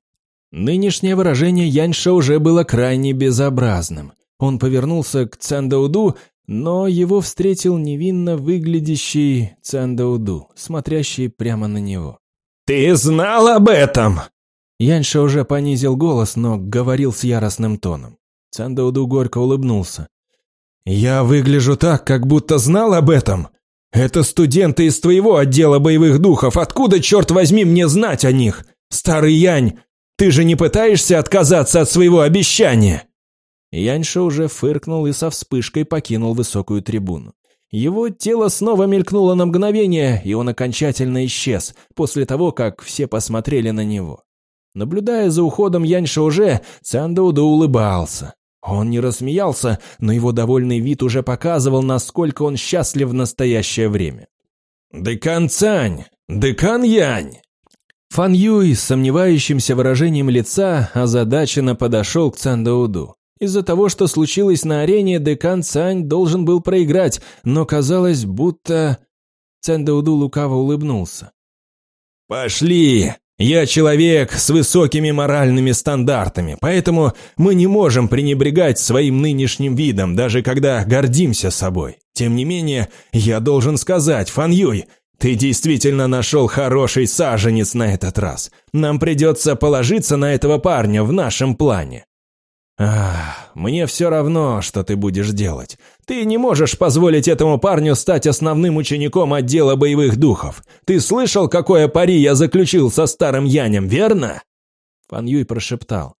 A: Нынешнее выражение Яньша уже было крайне безобразным. Он повернулся к Цандауду но его встретил невинно выглядящий Цандауду, смотрящий прямо на него.
B: «Ты знал об этом?»
A: Яньша уже понизил голос, но говорил с яростным тоном. Цандауду горько улыбнулся.
B: «Я выгляжу так, как будто знал об этом. Это студенты из твоего отдела боевых духов. Откуда, черт возьми, мне знать о них? Старый Янь, ты же не пытаешься отказаться от своего обещания?»
A: Яньша уже фыркнул и со вспышкой покинул высокую трибуну. Его тело снова мелькнуло на мгновение, и он окончательно исчез, после того, как все посмотрели на него. Наблюдая за уходом Яньша уже, Цандауда улыбался. Он не рассмеялся, но его довольный вид уже показывал, насколько он счастлив в настоящее время.
B: «Декан Цань! Декан Янь!»
A: Фан Юй с сомневающимся выражением лица озадаченно подошел к Цандауду. Из-за того, что случилось на арене, декан Цань должен был проиграть, но казалось, будто... Цандауду лукаво улыбнулся.
B: «Пошли! Я человек с высокими моральными стандартами, поэтому мы не можем пренебрегать своим нынешним видом, даже когда гордимся собой. Тем не менее, я должен сказать, Фан Юй, ты действительно нашел хороший саженец на этот раз. Нам придется положиться на этого парня в нашем плане. Ах, мне все равно, что ты будешь делать. Ты не можешь позволить этому парню стать основным учеником отдела боевых духов. Ты слышал, какое пари я заключил со старым Янем, верно?» Фан Юй прошептал.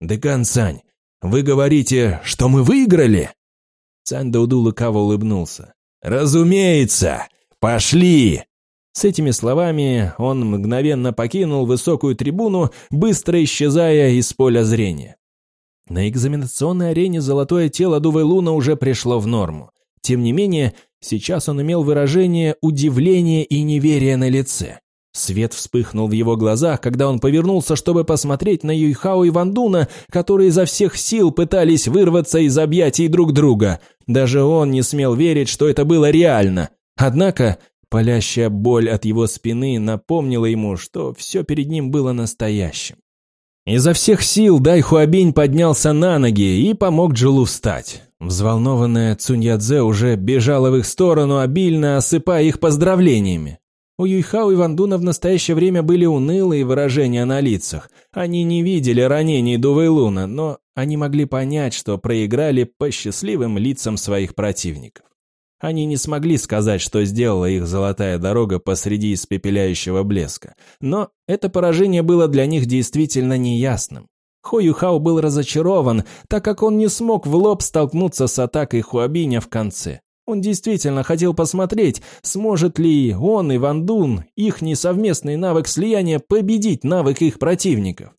B: «Декан Сань, вы говорите, что мы выиграли?» Цань Дауду лукаво улыбнулся. «Разумеется! Пошли!» С этими словами он мгновенно покинул высокую трибуну, быстро исчезая из поля зрения. На экзаменационной арене золотое тело Дувы Луна уже пришло в норму. Тем не менее, сейчас он имел выражение удивления и неверия на лице. Свет вспыхнул в его глазах, когда он повернулся, чтобы посмотреть на Юйхао и Вандуна, которые изо всех сил пытались вырваться из объятий друг друга. Даже он не смел верить, что это было реально. Однако палящая боль от его спины напомнила ему, что все перед ним было настоящим. Изо всех сил Дай Хуабинь поднялся на ноги и помог Джилу встать. Взволнованная Цуньядзе уже бежала в их сторону, обильно осыпая их поздравлениями. У Юйхао и Вандуна в настоящее время были унылые выражения на лицах. Они не видели ранений Дувейлуна, но они могли понять, что проиграли по счастливым лицам своих противников. Они не смогли сказать, что сделала их золотая дорога посреди испепеляющего блеска. Но это поражение было для них действительно неясным. Хо Юхао был разочарован, так как он не смог в лоб столкнуться с атакой Хуабиня в конце. Он действительно хотел посмотреть, сможет ли он и Ван Дун, их несовместный навык слияния, победить навык их противников.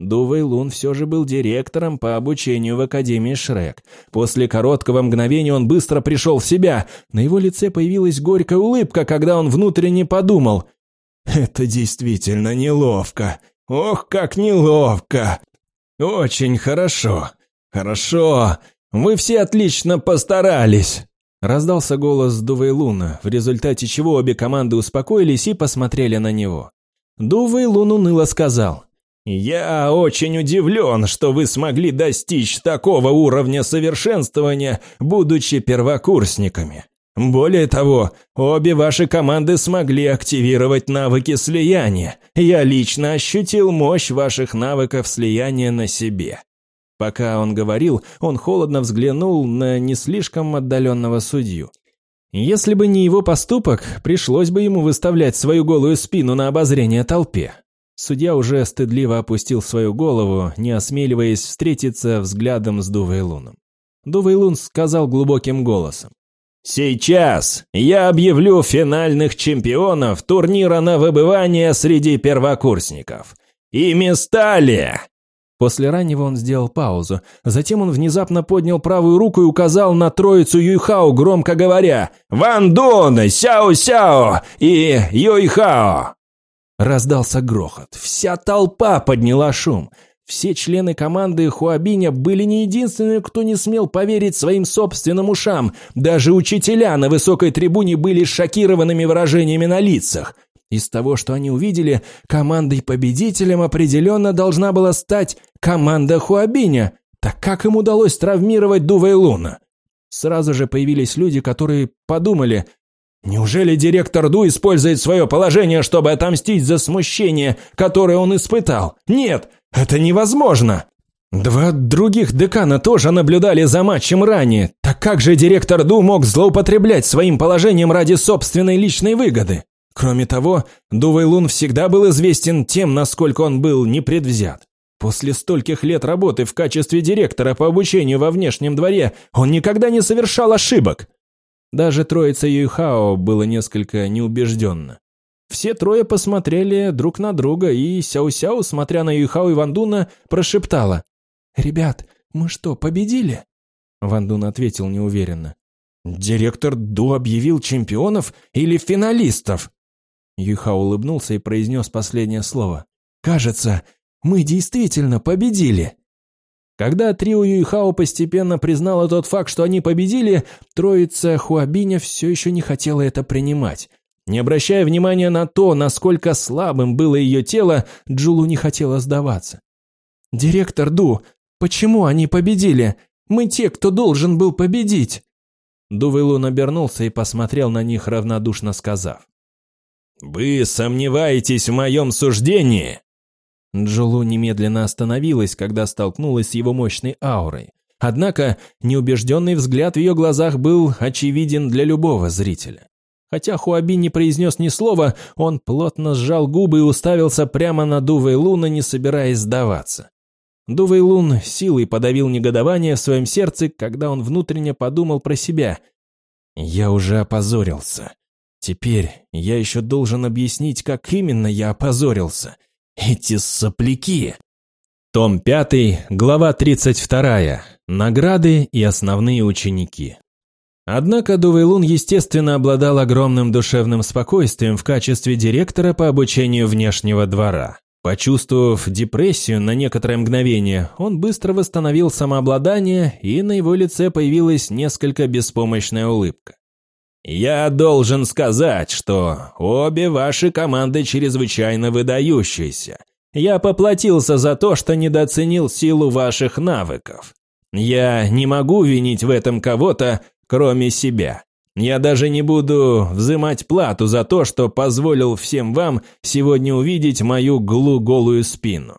B: Дувей Лун все же был директором по обучению в Академии Шрек. После короткого мгновения он быстро пришел в себя. На его лице появилась горькая улыбка, когда он внутренне подумал. «Это действительно неловко. Ох, как неловко! Очень хорошо. Хорошо. Вы все отлично постарались!» Раздался голос Дувейлуна, в результате чего обе команды успокоились и посмотрели на него. Дувейлун уныло сказал – «Я очень удивлен, что вы смогли достичь такого уровня совершенствования, будучи первокурсниками. Более того, обе ваши команды смогли активировать навыки слияния. Я лично ощутил мощь ваших навыков слияния на себе». Пока он говорил, он холодно взглянул на не слишком отдаленного судью. Если бы не его поступок, пришлось бы ему выставлять свою голую спину на обозрение толпе. Судья уже стыдливо опустил свою голову, не осмеливаясь встретиться взглядом с Дувейлуном. Дувейлун сказал глубоким голосом. «Сейчас я объявлю финальных чемпионов турнира на выбывание среди первокурсников. Ими стали...» После раннего он сделал паузу. Затем он внезапно поднял правую руку и указал на троицу Юйхао, громко говоря «Ван Дун, Сяо-Сяо и Юйхао!» Раздался грохот. Вся толпа подняла шум. Все члены команды Хуабиня были не единственными, кто не смел поверить своим собственным ушам. Даже учителя на высокой трибуне были шокированными выражениями на лицах. Из того, что они увидели, командой-победителем определенно должна была стать команда Хуабиня. Так как им удалось травмировать Дува и Луна? Сразу же появились люди, которые подумали – Неужели директор Ду использует свое положение, чтобы отомстить за смущение, которое он испытал? Нет, это невозможно. Два других декана тоже наблюдали за матчем ранее. Так как же директор Ду мог злоупотреблять своим положением ради собственной личной выгоды? Кроме того, Ду Вэйлун всегда был известен тем, насколько он был непредвзят. После стольких лет работы в качестве директора по обучению во внешнем дворе он никогда не совершал ошибок. Даже троица Юйхао было несколько неубежденно. Все трое посмотрели друг на друга, и Сяо-Сяо, смотря на Юйхао и Вандуна, прошептала. «Ребят, мы что, победили?» Вандун ответил неуверенно. Директор Ду объявил чемпионов или финалистов? Юйхао улыбнулся и произнес последнее слово. «Кажется, мы действительно победили!» Когда трио Юйхао постепенно признало тот факт, что они победили, троица Хуабиня все еще не хотела это принимать. Не обращая внимания на то, насколько слабым было ее тело, Джулу не хотела сдаваться. «Директор Ду, почему они победили? Мы те, кто должен был победить!» Ду Вэйлун обернулся и посмотрел на них, равнодушно сказав. «Вы сомневаетесь в моем суждении?» Джулу немедленно остановилась, когда столкнулась с его мощной аурой. Однако неубежденный взгляд в ее глазах был очевиден для любого зрителя. Хотя Хуаби не произнес ни слова, он плотно сжал губы и уставился прямо на Дувей Луна, не собираясь сдаваться. Дувей Лун силой подавил негодование в своем сердце, когда он внутренне подумал про себя. «Я уже опозорился. Теперь я еще должен объяснить, как именно я опозорился». Эти сопляки! Том 5, глава 32. Награды и основные ученики. Однако Дувейлун, естественно, обладал огромным душевным спокойствием в качестве директора по обучению внешнего двора. Почувствовав депрессию на некоторое мгновение, он быстро восстановил самообладание, и на его лице появилась несколько беспомощная улыбка. «Я должен сказать, что обе ваши команды чрезвычайно выдающиеся. Я поплатился за то, что недооценил силу ваших навыков. Я не могу винить в этом кого-то, кроме себя. Я даже не буду взимать плату за то, что позволил всем вам сегодня увидеть мою глу-голую спину.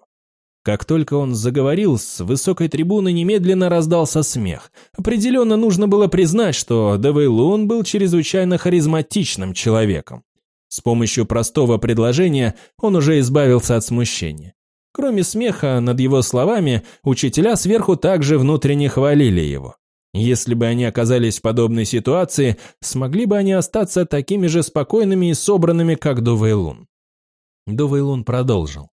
B: Как только он заговорил, с высокой трибуны немедленно раздался смех. Определенно нужно было признать, что Давейлун был чрезвычайно харизматичным человеком. С помощью простого предложения он уже избавился от смущения. Кроме смеха над его словами, учителя сверху также внутренне хвалили его. Если бы они оказались в подобной ситуации, смогли бы они остаться такими же спокойными и собранными, как Дувейлун. Дувейлун продолжил.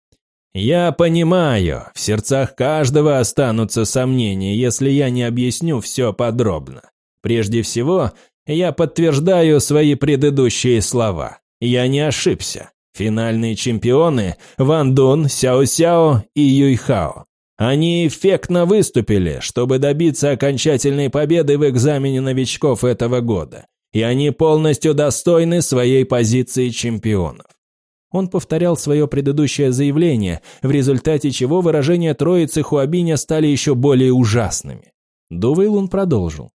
B: Я понимаю, в сердцах каждого останутся сомнения, если я не объясню все подробно. Прежде всего, я подтверждаю свои предыдущие слова. Я не ошибся. Финальные чемпионы – Ван Дун, Сяо Сяо и Юйхао. Они эффектно выступили, чтобы добиться окончательной победы в экзамене новичков этого года. И они полностью достойны своей позиции чемпионов. Он повторял свое предыдущее заявление, в результате чего выражения троицы Хуабиня стали еще более ужасными. Дувейлун продолжил.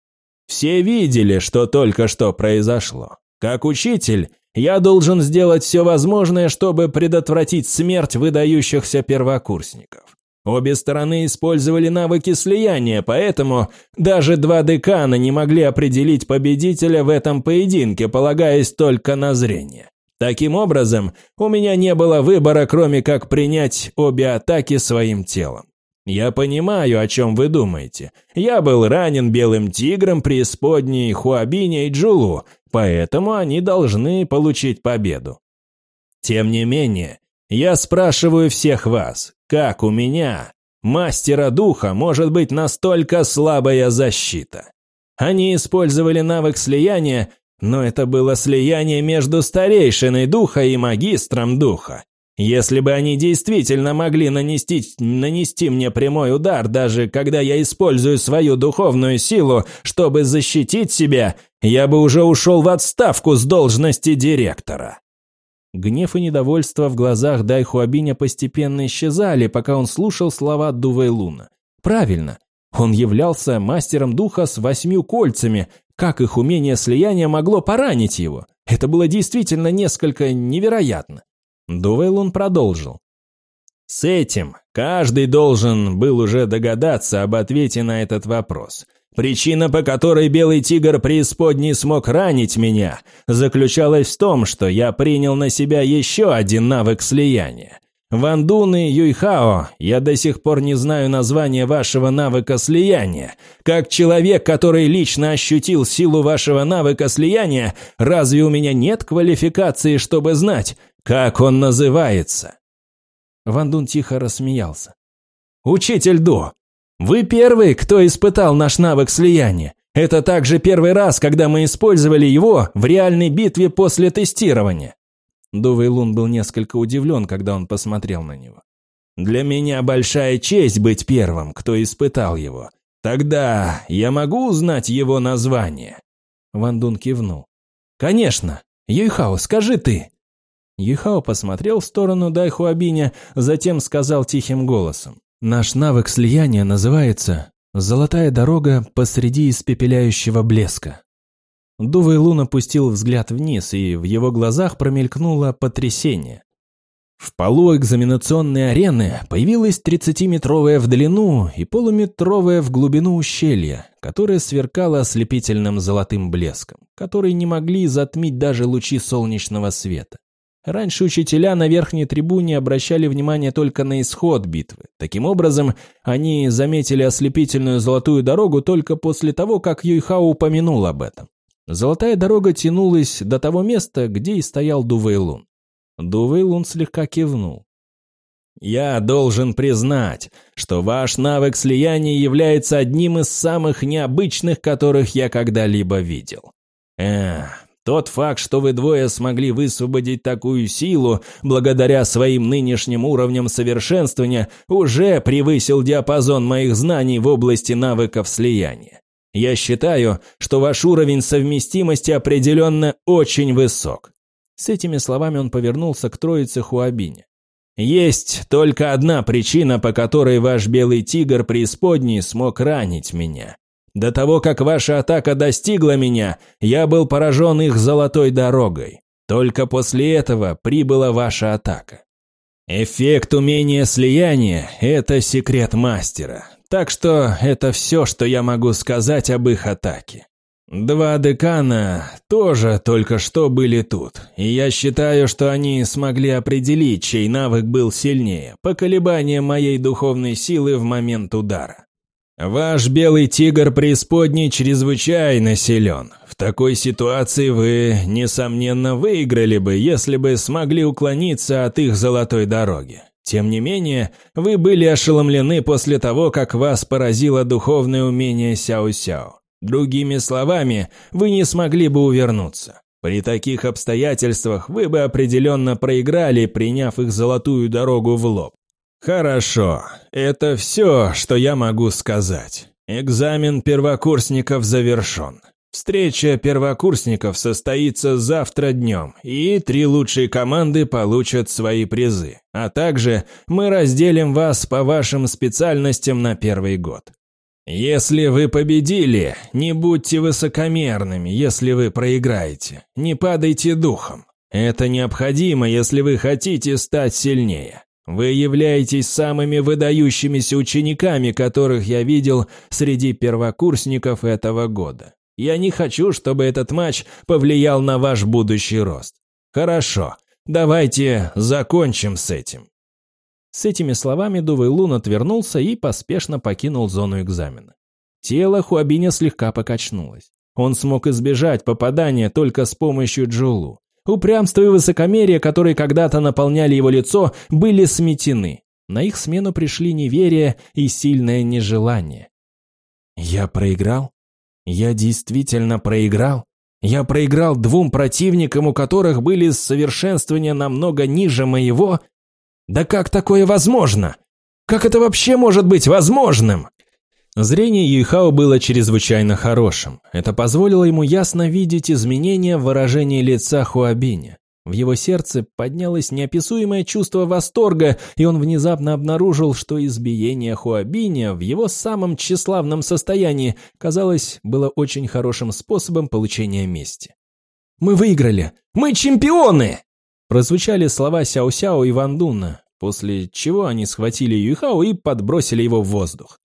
B: «Все видели, что только что произошло. Как учитель, я должен сделать все возможное, чтобы предотвратить смерть выдающихся первокурсников. Обе стороны использовали навыки слияния, поэтому даже два декана не могли определить победителя в этом поединке, полагаясь только на зрение. Таким образом, у меня не было выбора, кроме как принять обе атаки своим телом. Я понимаю, о чем вы думаете. Я был ранен белым тигром, преисподней, Хуабине и Джулу, поэтому они должны получить победу. Тем не менее, я спрашиваю всех вас, как у меня, мастера духа, может быть настолько слабая защита? Они использовали навык слияния, но это было слияние между старейшиной духа и магистром духа. Если бы они действительно могли нанести, нанести мне прямой удар, даже когда я использую свою духовную силу, чтобы защитить себя, я бы уже ушел в отставку с должности директора. Гнев и недовольство в глазах Дайхуабиня постепенно исчезали, пока он слушал слова Дувейлуна. Правильно, он являлся мастером духа с восьмью кольцами, как их умение слияния могло поранить его? Это было действительно несколько невероятно. Дувейлун продолжил. С этим каждый должен был уже догадаться об ответе на этот вопрос. Причина, по которой Белый Тигр преисподней смог ранить меня, заключалась в том, что я принял на себя еще один навык слияния. Ван Дун и Юйхао, я до сих пор не знаю название вашего навыка слияния. Как человек, который лично ощутил силу вашего навыка слияния, разве у меня нет квалификации, чтобы знать, как он называется?» Ван Дун тихо рассмеялся. «Учитель Ду, вы первый, кто испытал наш навык слияния. Это также первый раз, когда мы использовали его в реальной битве после тестирования». Дувей Лун был несколько удивлен, когда он посмотрел на него. «Для меня большая честь быть первым, кто испытал его. Тогда я могу узнать его название?» Ван Дун кивнул. «Конечно! Юйхао, скажи ты!» Юйхао посмотрел в сторону Дайхуабиня, затем сказал тихим голосом. «Наш навык слияния называется «Золотая дорога посреди испепеляющего блеска». Дувай Лун опустил взгляд вниз, и в его глазах промелькнуло потрясение. В полу экзаменационной арены появилась 30-метровая в длину и полуметровая в глубину ущелье, которое сверкало ослепительным золотым блеском, который не могли затмить даже лучи солнечного света. Раньше учителя на верхней трибуне обращали внимание только на исход битвы. Таким образом, они заметили ослепительную золотую дорогу только после того, как Юйхао упомянул об этом. Золотая дорога тянулась до того места, где и стоял Дувейлун. Дувейлун слегка кивнул. «Я должен признать, что ваш навык слияния является одним из самых необычных, которых я когда-либо видел. Эх, тот факт, что вы двое смогли высвободить такую силу благодаря своим нынешним уровням совершенствования, уже превысил диапазон моих знаний в области навыков слияния. Я считаю, что ваш уровень совместимости определенно очень высок. С этими словами он повернулся к троице Хуабине. «Есть только одна причина, по которой ваш белый тигр преисподней смог ранить меня. До того, как ваша атака достигла меня, я был поражен их золотой дорогой. Только после этого прибыла ваша атака. Эффект умения слияния – это секрет мастера. Так что это все, что я могу сказать об их атаке. Два декана тоже только что были тут, и я считаю, что они смогли определить, чей навык был сильнее, по колебаниям моей духовной силы в момент удара. Ваш белый тигр преисподней чрезвычайно силен. В такой ситуации вы, несомненно, выиграли бы, если бы смогли уклониться от их золотой дороги. Тем не менее, вы были ошеломлены после того, как вас поразило духовное умение Сяо-Сяо. Другими словами, вы не смогли бы увернуться. При таких обстоятельствах вы бы определенно проиграли, приняв их золотую дорогу в лоб. Хорошо, это все, что я могу сказать. Экзамен первокурсников завершен. Встреча первокурсников состоится завтра днем, и три лучшие команды получат свои призы. А также мы разделим вас по вашим специальностям на первый год. Если вы победили, не будьте высокомерными, если вы проиграете. Не падайте духом. Это необходимо, если вы хотите стать сильнее. Вы являетесь самыми выдающимися учениками, которых я видел среди первокурсников этого года. Я не хочу, чтобы этот матч повлиял на ваш будущий рост. Хорошо, давайте закончим с этим. С этими словами Дувей Лун отвернулся и поспешно покинул зону экзамена. Тело Хуабиня слегка покачнулось. Он смог избежать попадания только с помощью Джулу. Упрямство и высокомерие, которые когда-то наполняли его лицо, были сметены. На их смену пришли неверие и сильное нежелание. «Я проиграл? Я действительно проиграл? Я проиграл двум противникам, у которых были совершенствования намного ниже моего? Да как такое возможно? Как это вообще может быть возможным? Зрение Юйхао было чрезвычайно хорошим. Это позволило ему ясно видеть изменения в выражении лица Хуабиня. В его сердце поднялось неописуемое чувство восторга, и он внезапно обнаружил, что избиение Хуабиня в его самом тщеславном состоянии, казалось, было очень хорошим способом получения мести. «Мы выиграли! Мы чемпионы!» Прозвучали слова Сяо-Сяо и Ван Дуна, после чего они схватили Юйхао и подбросили его в воздух.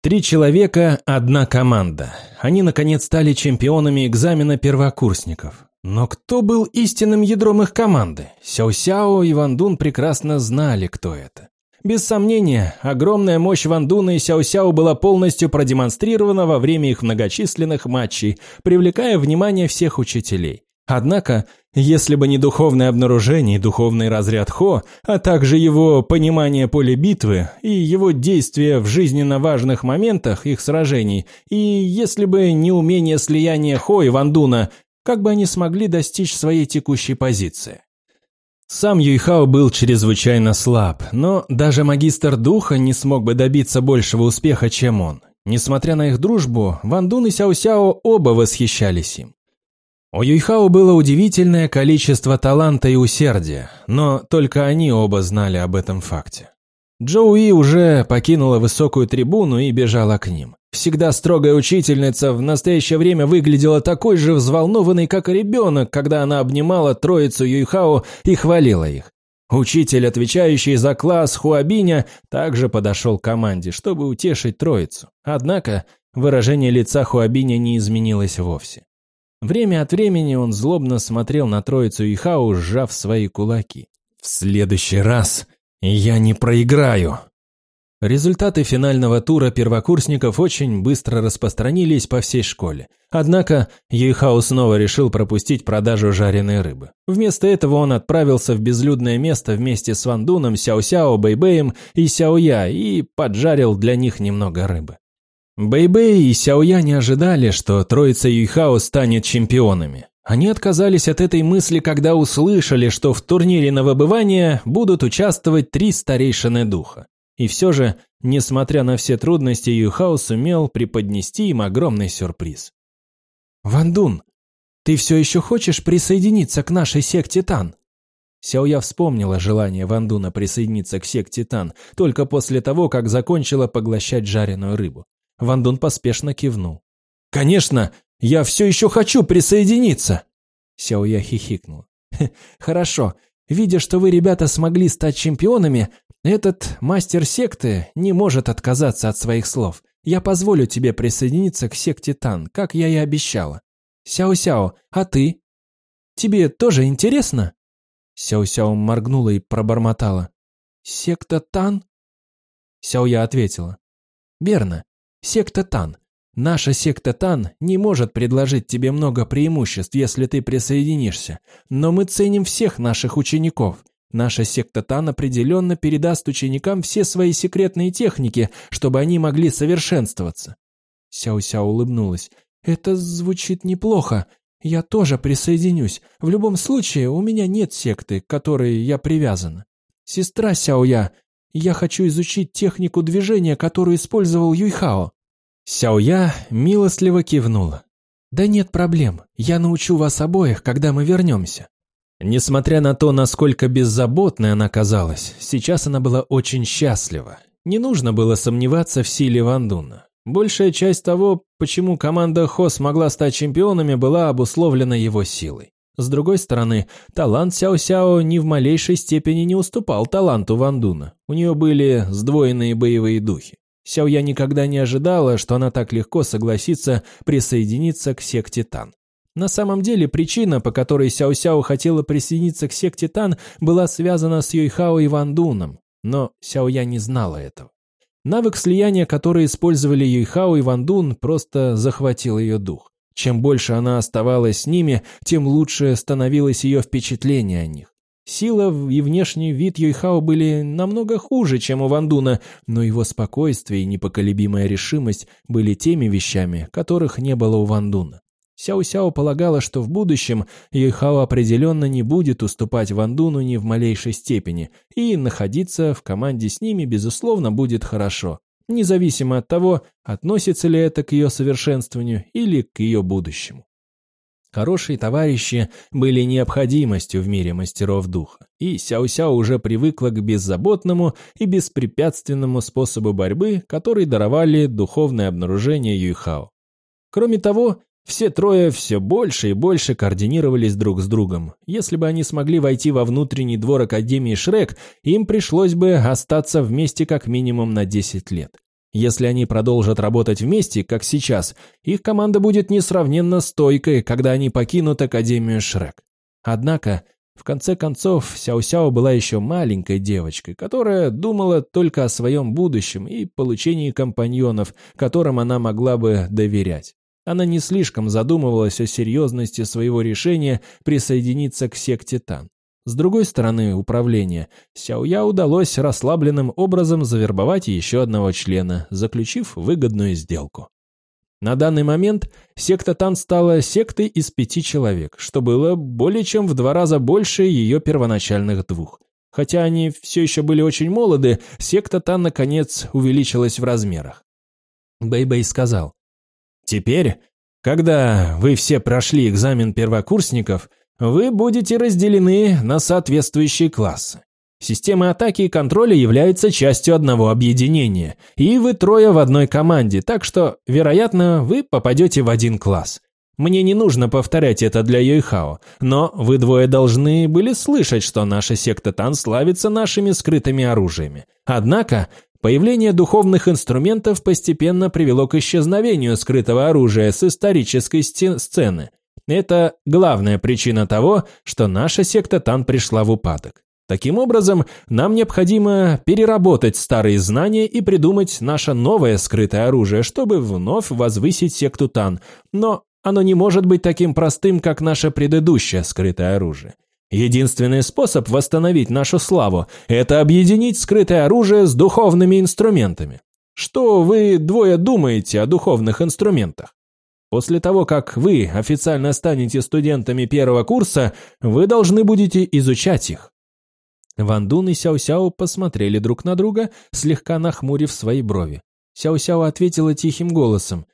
B: Три человека – одна команда. Они, наконец, стали чемпионами экзамена первокурсников. Но кто был истинным ядром их команды? Сяо-Сяо и Ван Дун прекрасно знали, кто это. Без сомнения, огромная мощь Ван Дуна и Сяо-Сяо была полностью продемонстрирована во время их многочисленных матчей, привлекая внимание всех учителей. Однако, если бы не духовное обнаружение и духовный разряд Хо, а также его понимание поля битвы и его действия в жизненно важных моментах их сражений, и если бы не умение слияния Хо и Вандуна, как бы они смогли достичь своей текущей позиции? Сам Юйхао был чрезвычайно слаб, но даже магистр духа не смог бы добиться большего успеха, чем он. Несмотря на их дружбу, Ван Дун и Сяо Сяо оба восхищались им. У Юйхао было удивительное количество таланта и усердия, но только они оба знали об этом факте. Джоуи уже покинула высокую трибуну и бежала к ним. Всегда строгая учительница в настоящее время выглядела такой же взволнованной, как и ребенок, когда она обнимала троицу Юйхао и хвалила их. Учитель, отвечающий за класс Хуабиня, также подошел к команде, чтобы утешить троицу. Однако выражение лица Хуабиня не изменилось вовсе. Время от времени он злобно смотрел на троицу Ихау, сжав свои кулаки. «В следующий раз я не проиграю!» Результаты финального тура первокурсников очень быстро распространились по всей школе. Однако Юйхао снова решил пропустить продажу жареной рыбы. Вместо этого он отправился в безлюдное место вместе с Вандуном, Сяо-Сяо, Бэйбэем и Сяо-Я и поджарил для них немного рыбы. Бэйбэй и Сяоя не ожидали, что троица Юйхао станет чемпионами. Они отказались от этой мысли, когда услышали, что в турнире на выбывание будут участвовать три старейшины духа. И все же, несмотря на все трудности, Юйхао сумел преподнести им огромный сюрприз. «Вандун, ты все еще хочешь присоединиться к нашей секте Тан?» Сяоя вспомнила желание Вандуна присоединиться к секте Тан только после того, как закончила поглощать жареную рыбу. Ван Дун поспешно кивнул. «Конечно, я все еще хочу присоединиться!» Сяо Я хихикнул. «Хорошо. Видя, что вы, ребята, смогли стать чемпионами, этот мастер секты не может отказаться от своих слов. Я позволю тебе присоединиться к секте Тан, как я и обещала. Сяо-Сяо, а ты? Тебе тоже интересно?» Сяо-Сяо моргнула и пробормотала. «Секта Тан?» Сяо Я ответила. «Верно. Секта Тан. Наша секта Тан не может предложить тебе много преимуществ, если ты присоединишься, но мы ценим всех наших учеников. Наша секта Тан определенно передаст ученикам все свои секретные техники, чтобы они могли совершенствоваться. Сяо-Сяо улыбнулась. Это звучит неплохо. Я тоже присоединюсь. В любом случае, у меня нет секты, к которой я привязана. Сестра Сяо-Я, я хочу изучить технику движения, которую использовал Юйхао. Сяоя милостливо кивнула. Да нет проблем, я научу вас обоих, когда мы вернемся. Несмотря на то, насколько беззаботной она казалась, сейчас она была очень счастлива. Не нужно было сомневаться в силе Вандуна. Большая часть того, почему команда Хо смогла стать чемпионами, была обусловлена его силой. С другой стороны, талант Сяо-Сяо ни в малейшей степени не уступал таланту Вандуна. У нее были сдвоенные боевые духи. Сяо-Я никогда не ожидала, что она так легко согласится присоединиться к секте Тан. На самом деле причина, по которой Сяо-Сяо хотела присоединиться к секте Тан, была связана с Юйхао и Вандуном, но Сяо-Я не знала этого. Навык слияния, который использовали Юйхао и Вандун, просто захватил ее дух. Чем больше она оставалась с ними, тем лучше становилось ее впечатление о них. Сила и внешний вид Юйхао были намного хуже, чем у Вандуна, но его спокойствие и непоколебимая решимость были теми вещами, которых не было у Вандуна. Сяо-Сяо полагала, что в будущем Юйхао определенно не будет уступать Вандуну ни в малейшей степени, и находиться в команде с ними, безусловно, будет хорошо независимо от того, относится ли это к ее совершенствованию или к ее будущему. Хорошие товарищи были необходимостью в мире мастеров духа, и Сяо-Сяо уже привыкла к беззаботному и беспрепятственному способу борьбы, который даровали духовное обнаружение Юйхао. Кроме того, все трое все больше и больше координировались друг с другом. Если бы они смогли войти во внутренний двор Академии Шрек, им пришлось бы остаться вместе как минимум на 10 лет. Если они продолжат работать вместе, как сейчас, их команда будет несравненно стойкой, когда они покинут Академию Шрек. Однако, в конце концов, Сяо-Сяо была еще маленькой девочкой, которая думала только о своем будущем и получении компаньонов, которым она могла бы доверять.
A: Она не слишком задумывалась о серьезности своего решения присоединиться к секте Тан. С другой стороны управления, Сяоя удалось расслабленным образом завербовать еще одного члена, заключив выгодную сделку. На данный момент секта Тан стала сектой из пяти человек, что было более чем в два раза больше ее первоначальных двух. Хотя они все еще были очень молоды, секта Тан, наконец, увеличилась в размерах. Бэй-Бэй сказал, «Теперь, когда вы все прошли экзамен первокурсников, вы будете разделены на соответствующие классы. Система атаки и контроля является частью одного объединения, и вы трое в одной команде, так что, вероятно, вы попадете в один класс. Мне не нужно повторять это для Йойхао, но вы двое должны были слышать, что наша секта Тан славится нашими скрытыми оружиями. Однако, появление духовных инструментов постепенно привело к исчезновению скрытого оружия с исторической сцены. Это главная причина того, что наша секта Тан пришла в упадок. Таким образом, нам необходимо переработать старые знания и придумать наше новое скрытое оружие, чтобы вновь возвысить секту Тан. Но оно не может быть таким простым, как наше предыдущее скрытое оружие. Единственный способ восстановить нашу славу – это объединить скрытое оружие с духовными инструментами. Что вы двое думаете о духовных инструментах? После того, как вы официально станете студентами первого курса, вы должны будете изучать их. Ван Дун и Сяо-Сяо посмотрели друг на друга, слегка нахмурив свои брови. Сяо-Сяо ответила тихим голосом.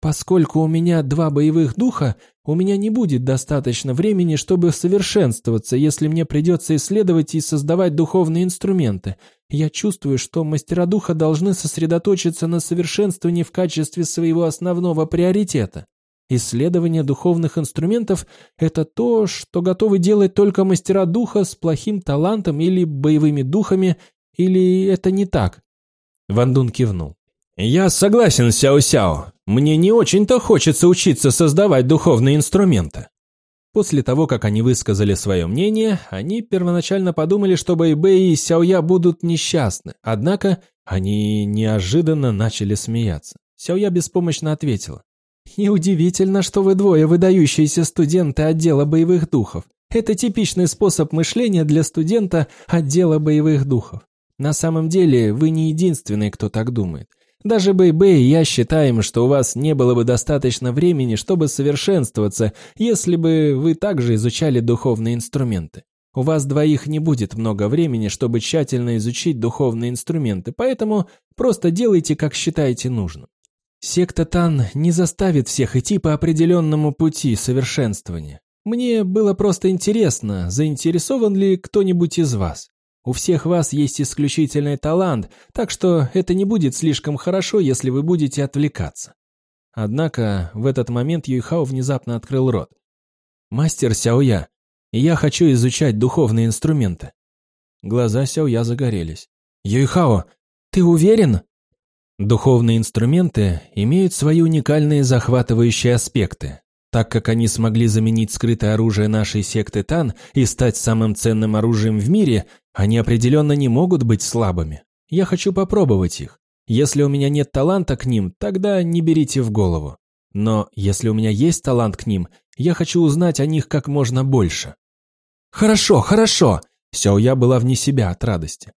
A: «Поскольку у меня два боевых духа, у меня не будет достаточно времени, чтобы совершенствоваться, если мне придется исследовать и создавать духовные инструменты. Я чувствую, что мастера духа должны сосредоточиться на совершенствовании в качестве своего основного приоритета. Исследование духовных инструментов – это то, что готовы делать только мастера духа с плохим талантом или боевыми духами, или это не так?» Ван Дун кивнул. «Я согласен, Сяо-Сяо. Мне не очень-то хочется учиться создавать духовные инструменты». После того, как они высказали свое мнение, они первоначально подумали, что Бэйбэй и Сяоя будут несчастны, однако они неожиданно начали смеяться. Сяоя беспомощно ответила. Неудивительно, что вы двое выдающиеся студенты отдела боевых духов. Это типичный способ мышления для студента отдела боевых духов. На самом деле, вы не единственный, кто так думает. Даже Бэй-Бэй и я считаем, что у вас не было бы достаточно времени, чтобы совершенствоваться, если бы вы также изучали духовные инструменты. У вас двоих не будет много времени, чтобы тщательно изучить духовные инструменты, поэтому просто делайте, как считаете нужным. Секта Тан не заставит всех идти по определенному пути совершенствования. Мне было просто интересно, заинтересован ли кто-нибудь из вас. У всех вас есть исключительный талант, так что это не будет слишком хорошо, если вы будете отвлекаться. Однако в этот момент Юйхао внезапно открыл рот. «Мастер Сяоя, я хочу изучать духовные инструменты». Глаза Сяоя загорелись. «Юйхао, ты уверен?» Духовные инструменты имеют свои уникальные захватывающие аспекты. Так как они смогли заменить скрытое оружие нашей секты Тан и стать самым ценным оружием в мире, они определенно не могут быть слабыми. Я хочу попробовать их. Если у меня нет таланта к ним, тогда не берите в голову. Но если у меня есть талант к ним, я хочу узнать о них как можно больше. Хорошо, хорошо. Сяоя была вне себя от радости.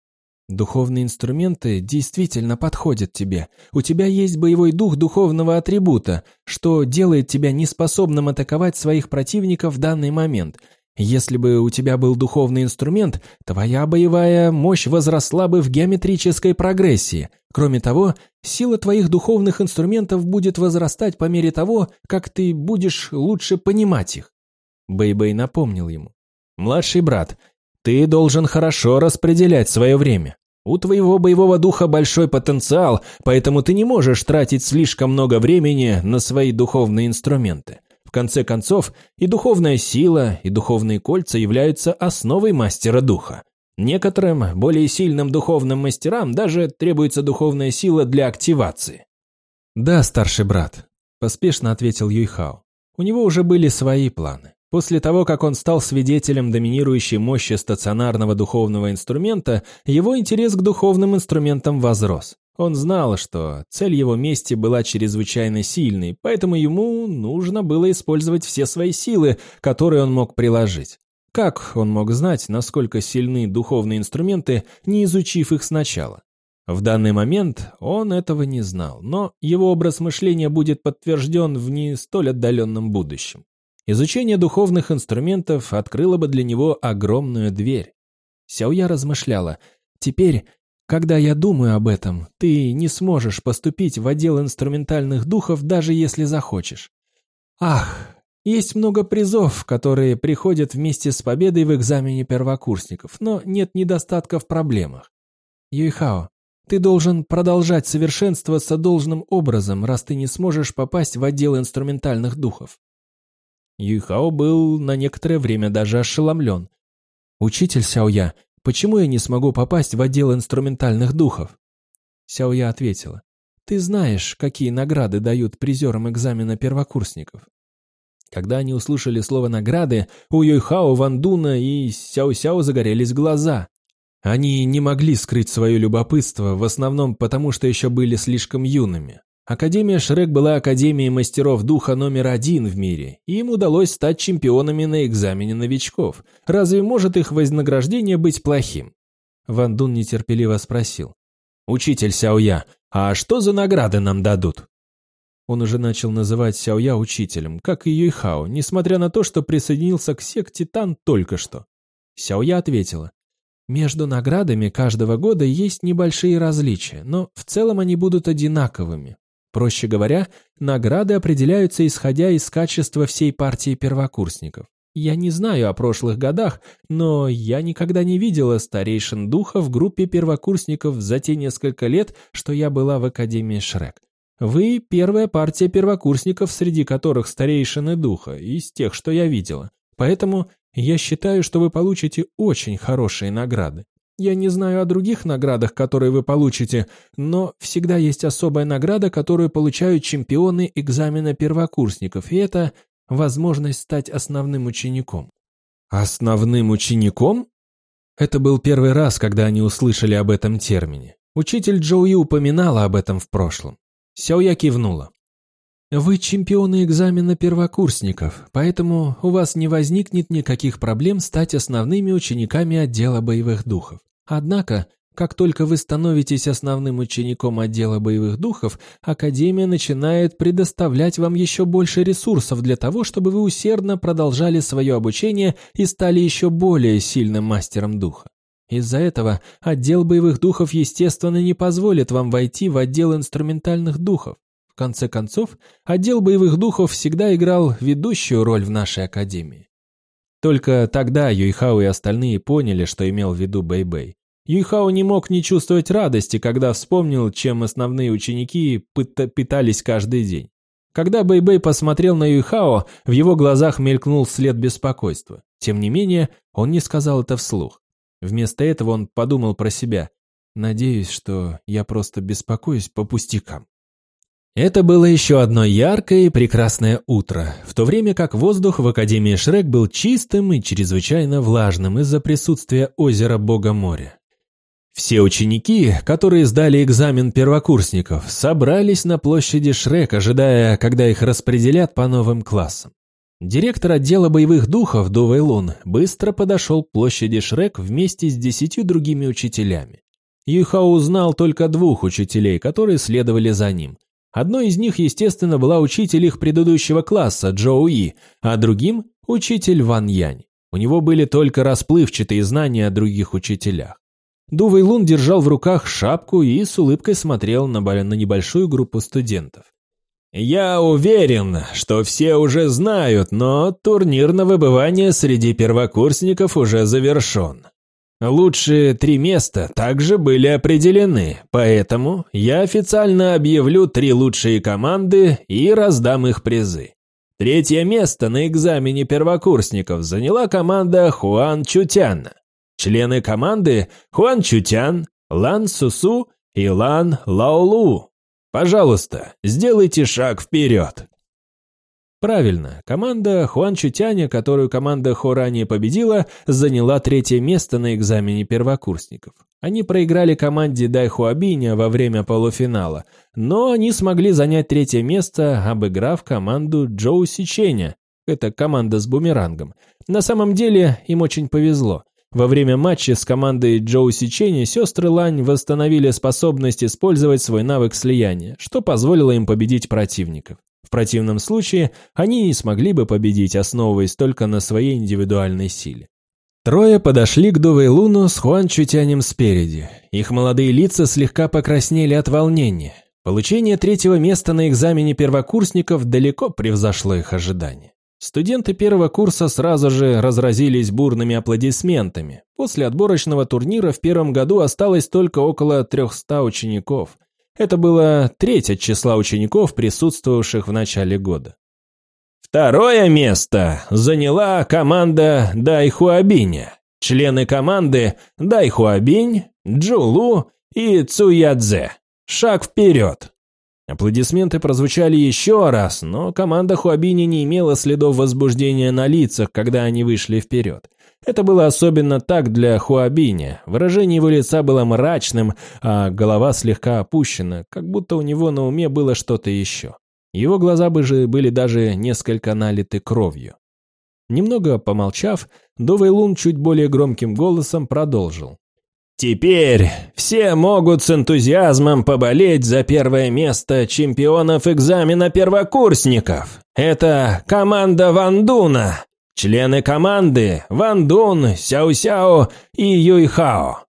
A: Духовные инструменты действительно подходят тебе. У тебя есть боевой дух духовного атрибута, что делает тебя неспособным атаковать своих противников в данный момент. Если бы у тебя был духовный инструмент, твоя боевая мощь возросла бы в геометрической прогрессии. Кроме того, сила твоих духовных инструментов будет возрастать по мере того, как ты будешь лучше понимать их. Бэйбэй -бэй напомнил ему. «Младший брат, ты должен хорошо распределять свое время. У твоего боевого духа большой потенциал, поэтому ты не можешь тратить слишком много времени на свои духовные инструменты. В конце концов, и духовная сила, и духовные кольца являются основой мастера духа. Некоторым, более сильным духовным мастерам даже требуется духовная сила для активации. «Да, старший брат», – поспешно ответил Юйхао. У него уже были свои планы. После того, как он стал свидетелем доминирующей мощи стационарного духовного инструмента, его интерес к духовным инструментам возрос. Он знал, что цель его мести была чрезвычайно сильной, поэтому ему нужно было использовать все свои силы, которые он мог приложить. Как он мог знать, насколько сильны духовные инструменты, не изучив их сначала? В данный момент он этого не знал, но его образ мышления будет подтвержден в не столь отдаленном будущем. Изучение духовных инструментов открыло бы для него огромную дверь. Сяоя размышляла, «Теперь, когда я думаю об этом, ты не сможешь поступить в отдел инструментальных духов, даже если захочешь. Ах, есть много призов, которые приходят вместе с победой в экзамене первокурсников, но нет недостатка в проблемах. Юйхао, ты должен продолжать совершенствоваться должным образом, раз ты не сможешь попасть в отдел инструментальных духов. Юйхао был на некоторое время даже ошеломлен. «Учитель Сяоя, почему я не смогу попасть в отдел инструментальных духов?» Сяоя ответила. «Ты знаешь, какие награды дают призерам экзамена первокурсников?» Когда они услышали слово «награды», у Юйхао, Вандуна и Сяо-Сяо загорелись глаза. Они не могли скрыть свое любопытство, в основном потому, что еще были слишком юными. Академия Шрек была академией мастеров духа номер один в мире, и им удалось стать чемпионами на экзамене новичков. Разве может их вознаграждение быть плохим? Ван Дун нетерпеливо спросил. «Учитель Сяоя, а что за награды нам дадут?» Он уже начал называть Сяоя учителем, как и Юйхао, несмотря на то, что присоединился к секте Тан только что. Сяоя ответила. Между наградами каждого года есть небольшие различия, но в целом они будут одинаковыми. Проще говоря, награды определяются исходя из качества всей партии первокурсников. Я не знаю о прошлых годах, но я никогда не видела старейшин духа в группе первокурсников за те несколько лет, что я была в Академии Шрек. Вы первая партия первокурсников, среди которых старейшины духа, из тех, что я видела. Поэтому я считаю, что вы получите очень хорошие награды. Я не знаю о других наградах, которые вы получите, но всегда есть особая награда, которую получают чемпионы экзамена первокурсников, и это возможность стать основным учеником. Основным учеником? Это был первый раз, когда они услышали об этом термине. Учитель Джоуи упоминала об этом в прошлом. Сяоя кивнула. Вы чемпионы экзамена первокурсников, поэтому у вас не возникнет никаких проблем стать основными учениками отдела боевых духов. Однако, как только вы становитесь основным учеником отдела боевых духов, Академия начинает предоставлять вам еще больше ресурсов для того, чтобы вы усердно продолжали свое обучение и стали еще более сильным мастером духа. Из-за этого отдел боевых духов, естественно, не позволит вам войти в отдел инструментальных духов конце концов, отдел боевых духов всегда играл ведущую роль в нашей академии. Только тогда Юйхао и остальные поняли, что имел в виду Бэйбэй. -Бэй. Юйхао не мог не чувствовать радости, когда вспомнил, чем основные ученики питались каждый день. Когда Бэйбэй -Бэй посмотрел на Юйхао, в его глазах мелькнул след беспокойства. Тем не менее, он не сказал это вслух. Вместо этого он подумал про себя. «Надеюсь, что я просто беспокоюсь по пустякам». Это было еще одно яркое и прекрасное утро, в то время как воздух в Академии Шрек был чистым и чрезвычайно влажным из-за присутствия озера Бога моря. Все ученики, которые сдали экзамен первокурсников, собрались на площади Шрек, ожидая, когда их распределят по новым классам. Директор отдела боевых духов Ду Лун быстро подошел к площади Шрек вместе с десятью другими учителями. Юхао узнал только двух учителей, которые следовали за ним. Одной из них, естественно, была учитель их предыдущего класса, Джоу И, а другим – учитель Ван Янь. У него были только расплывчатые знания о других учителях. Ду Вэйлун держал в руках шапку и с улыбкой смотрел на небольшую группу студентов. «Я уверен, что все уже знают, но турнир на выбывание среди первокурсников уже завершен. Лучшие три места также были определены, поэтому я официально объявлю три лучшие команды и раздам их призы. Третье место на экзамене первокурсников заняла команда Хуан Чутян. Члены команды Хуан Чутян, Лан Сусу и Лан Лаолу. Пожалуйста, сделайте шаг вперед. Правильно, команда Хуан Чутяня, которую команда Хо ранее победила, заняла третье место на экзамене первокурсников. Они проиграли команде Дайхуабиня во время полуфинала, но они смогли занять третье место, обыграв команду Джоу Сиченя. Это команда с бумерангом. На самом деле им очень повезло. Во время матча с командой Джоу Сиченя сестры Лань восстановили способность использовать свой навык слияния, что позволило им победить противников. В противном случае они не смогли бы победить, основываясь только на своей индивидуальной силе. Трое подошли к Дувей Луну с Хуан Чутянем спереди. Их молодые лица слегка покраснели от волнения. Получение третьего места на экзамене первокурсников далеко превзошло их ожидания. Студенты первого курса сразу же разразились бурными аплодисментами. После отборочного турнира в первом году осталось только около 300 учеников. Это было треть от числа учеников, присутствовавших в начале года. Второе место заняла команда Дайхуабиня. Члены команды Дайхуабинь, Джулу и Цуядзе. Шаг вперед. Аплодисменты прозвучали еще раз, но команда Хуабини не имела следов возбуждения на лицах, когда они вышли вперед. Это было особенно так для Хуабиня. Выражение его лица было мрачным, а голова слегка опущена, как будто у него на уме было что-то еще. Его глаза бы же были даже несколько налиты кровью. Немного помолчав, Довейлун чуть более громким голосом продолжил. «Теперь все могут с энтузиазмом поболеть за первое место чемпионов экзамена первокурсников. Это команда Вандуна. Члены команды Вандун, Сяо-Сяо и Юйхао.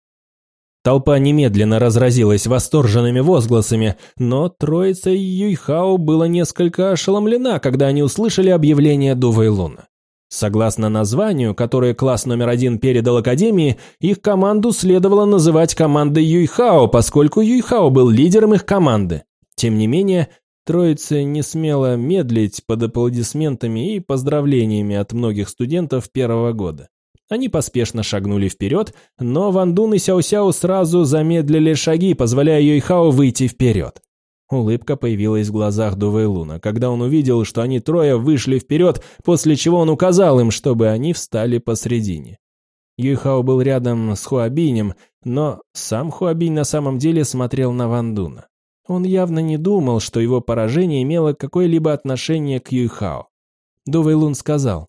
A: Толпа немедленно разразилась восторженными возгласами, но троица Юйхао была несколько ошеломлена, когда они услышали объявление Дувейлуна. Согласно названию, которое класс номер один передал Академии, их команду следовало называть командой Юйхао, поскольку Юйхао был лидером их команды. Тем не менее, троица не смела медлить под аплодисментами и поздравлениями от многих студентов первого года. Они поспешно шагнули вперед, но Ван Дун и Сяо Сяо сразу замедлили шаги, позволяя Юйхао выйти вперед. Улыбка появилась в глазах Дувейлуна, когда он увидел, что они трое вышли вперед, после чего он указал им, чтобы они встали посредине. Юйхао был рядом с Хуабинем, но сам Хуабинь на самом деле смотрел на Вандуна. Он явно не думал, что его поражение имело какое-либо отношение к Юйхао. Дувейлун сказал.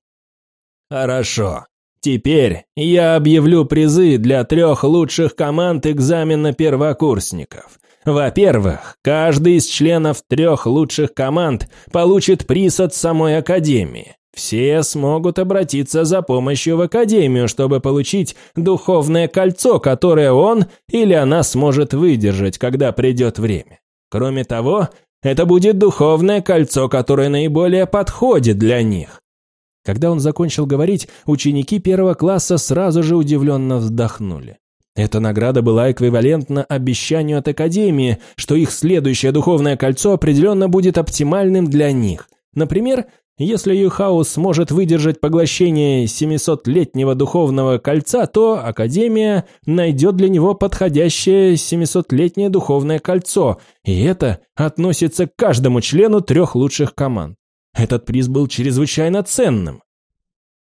A: «Хорошо. Теперь я объявлю призы для трех лучших команд экзамена первокурсников. Во-первых, каждый из членов трех лучших команд получит приз от самой Академии. Все смогут обратиться за помощью в Академию, чтобы получить духовное кольцо, которое он или она сможет выдержать, когда придет время. Кроме того, это будет духовное кольцо, которое наиболее подходит для них. Когда он закончил говорить, ученики первого класса сразу же удивленно вздохнули. Эта награда была эквивалентна обещанию от Академии, что их следующее духовное кольцо определенно будет оптимальным для них. Например, если Юхаус сможет выдержать поглощение 700-летнего духовного кольца, то Академия найдет для него подходящее 700-летнее духовное кольцо, и это относится к каждому члену трех лучших команд. Этот приз был чрезвычайно ценным.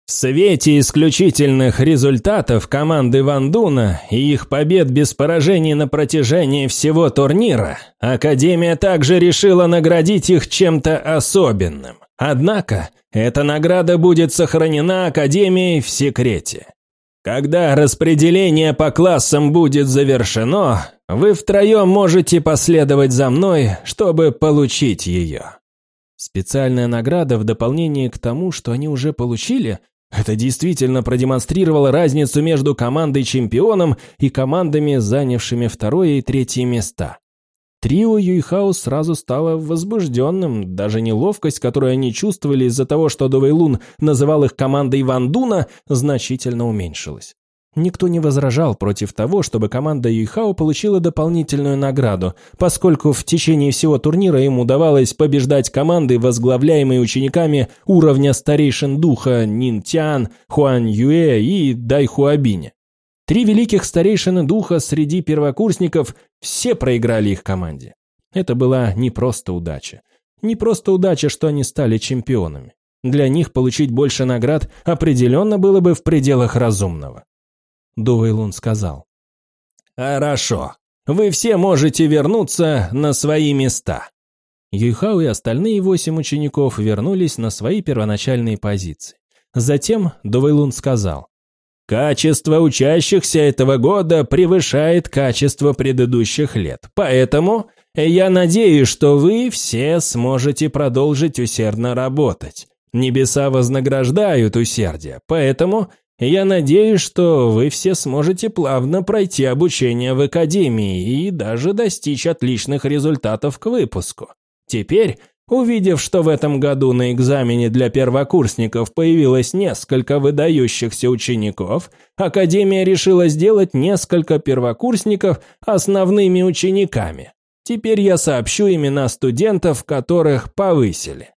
A: В свете исключительных результатов команды Вандуна и их побед без поражений на протяжении всего турнира, Академия также решила наградить их чем-то особенным. Однако, эта награда будет сохранена Академией в секрете. Когда распределение по классам будет завершено, вы втроем можете последовать за мной, чтобы получить ее. Специальная награда в дополнение к тому, что они уже получили, это действительно продемонстрировало разницу между командой-чемпионом и командами, занявшими второе и третье места. Трио Юйхао сразу стало возбужденным, даже неловкость, которую они чувствовали из-за того, что Довейлун называл их командой Вандуна, значительно уменьшилась. Никто не возражал против того, чтобы команда Юйхао получила дополнительную награду, поскольку в течение всего турнира им удавалось побеждать команды, возглавляемые учениками уровня старейшин духа Нин Тян, Хуан Юэ и Дай Хуабиня. Три великих старейшины духа среди первокурсников все проиграли их команде. Это была не просто удача. Не просто удача, что они стали чемпионами. Для них получить больше наград определенно было бы в пределах разумного. Довейлун сказал. Хорошо. Вы все можете вернуться на свои места. Юйхао и остальные восемь учеников вернулись на свои первоначальные позиции. Затем Довейлун сказал, «Качество учащихся этого года превышает качество предыдущих лет, поэтому я надеюсь, что вы все сможете продолжить усердно работать. Небеса вознаграждают усердие, поэтому я надеюсь, что вы все сможете плавно пройти обучение в академии и даже достичь отличных результатов к выпуску. Теперь, увидев, что в этом году на экзамене для первокурсников появилось несколько выдающихся учеников, Академия решила сделать несколько первокурсников основными учениками. Теперь я сообщу имена студентов, которых повысили.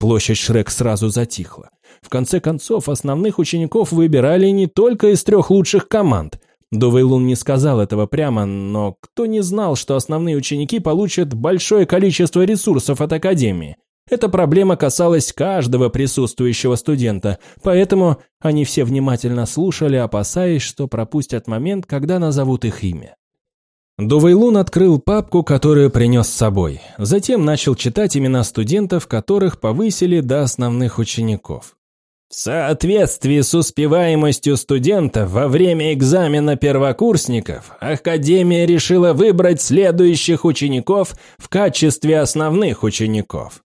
A: Площадь Шрек сразу затихла. В конце концов, основных учеников выбирали не только из трех лучших команд. Довейлун не сказал этого прямо, но кто не знал, что основные ученики получат большое количество ресурсов от Академии? Эта проблема касалась каждого присутствующего студента, поэтому они все внимательно слушали, опасаясь, что пропустят момент, когда назовут их имя. Довейлун открыл папку, которую принес с собой. Затем начал читать имена студентов, которых повысили до основных учеников. В соответствии с успеваемостью студентов во время экзамена первокурсников, Академия решила выбрать следующих учеников в качестве основных учеников.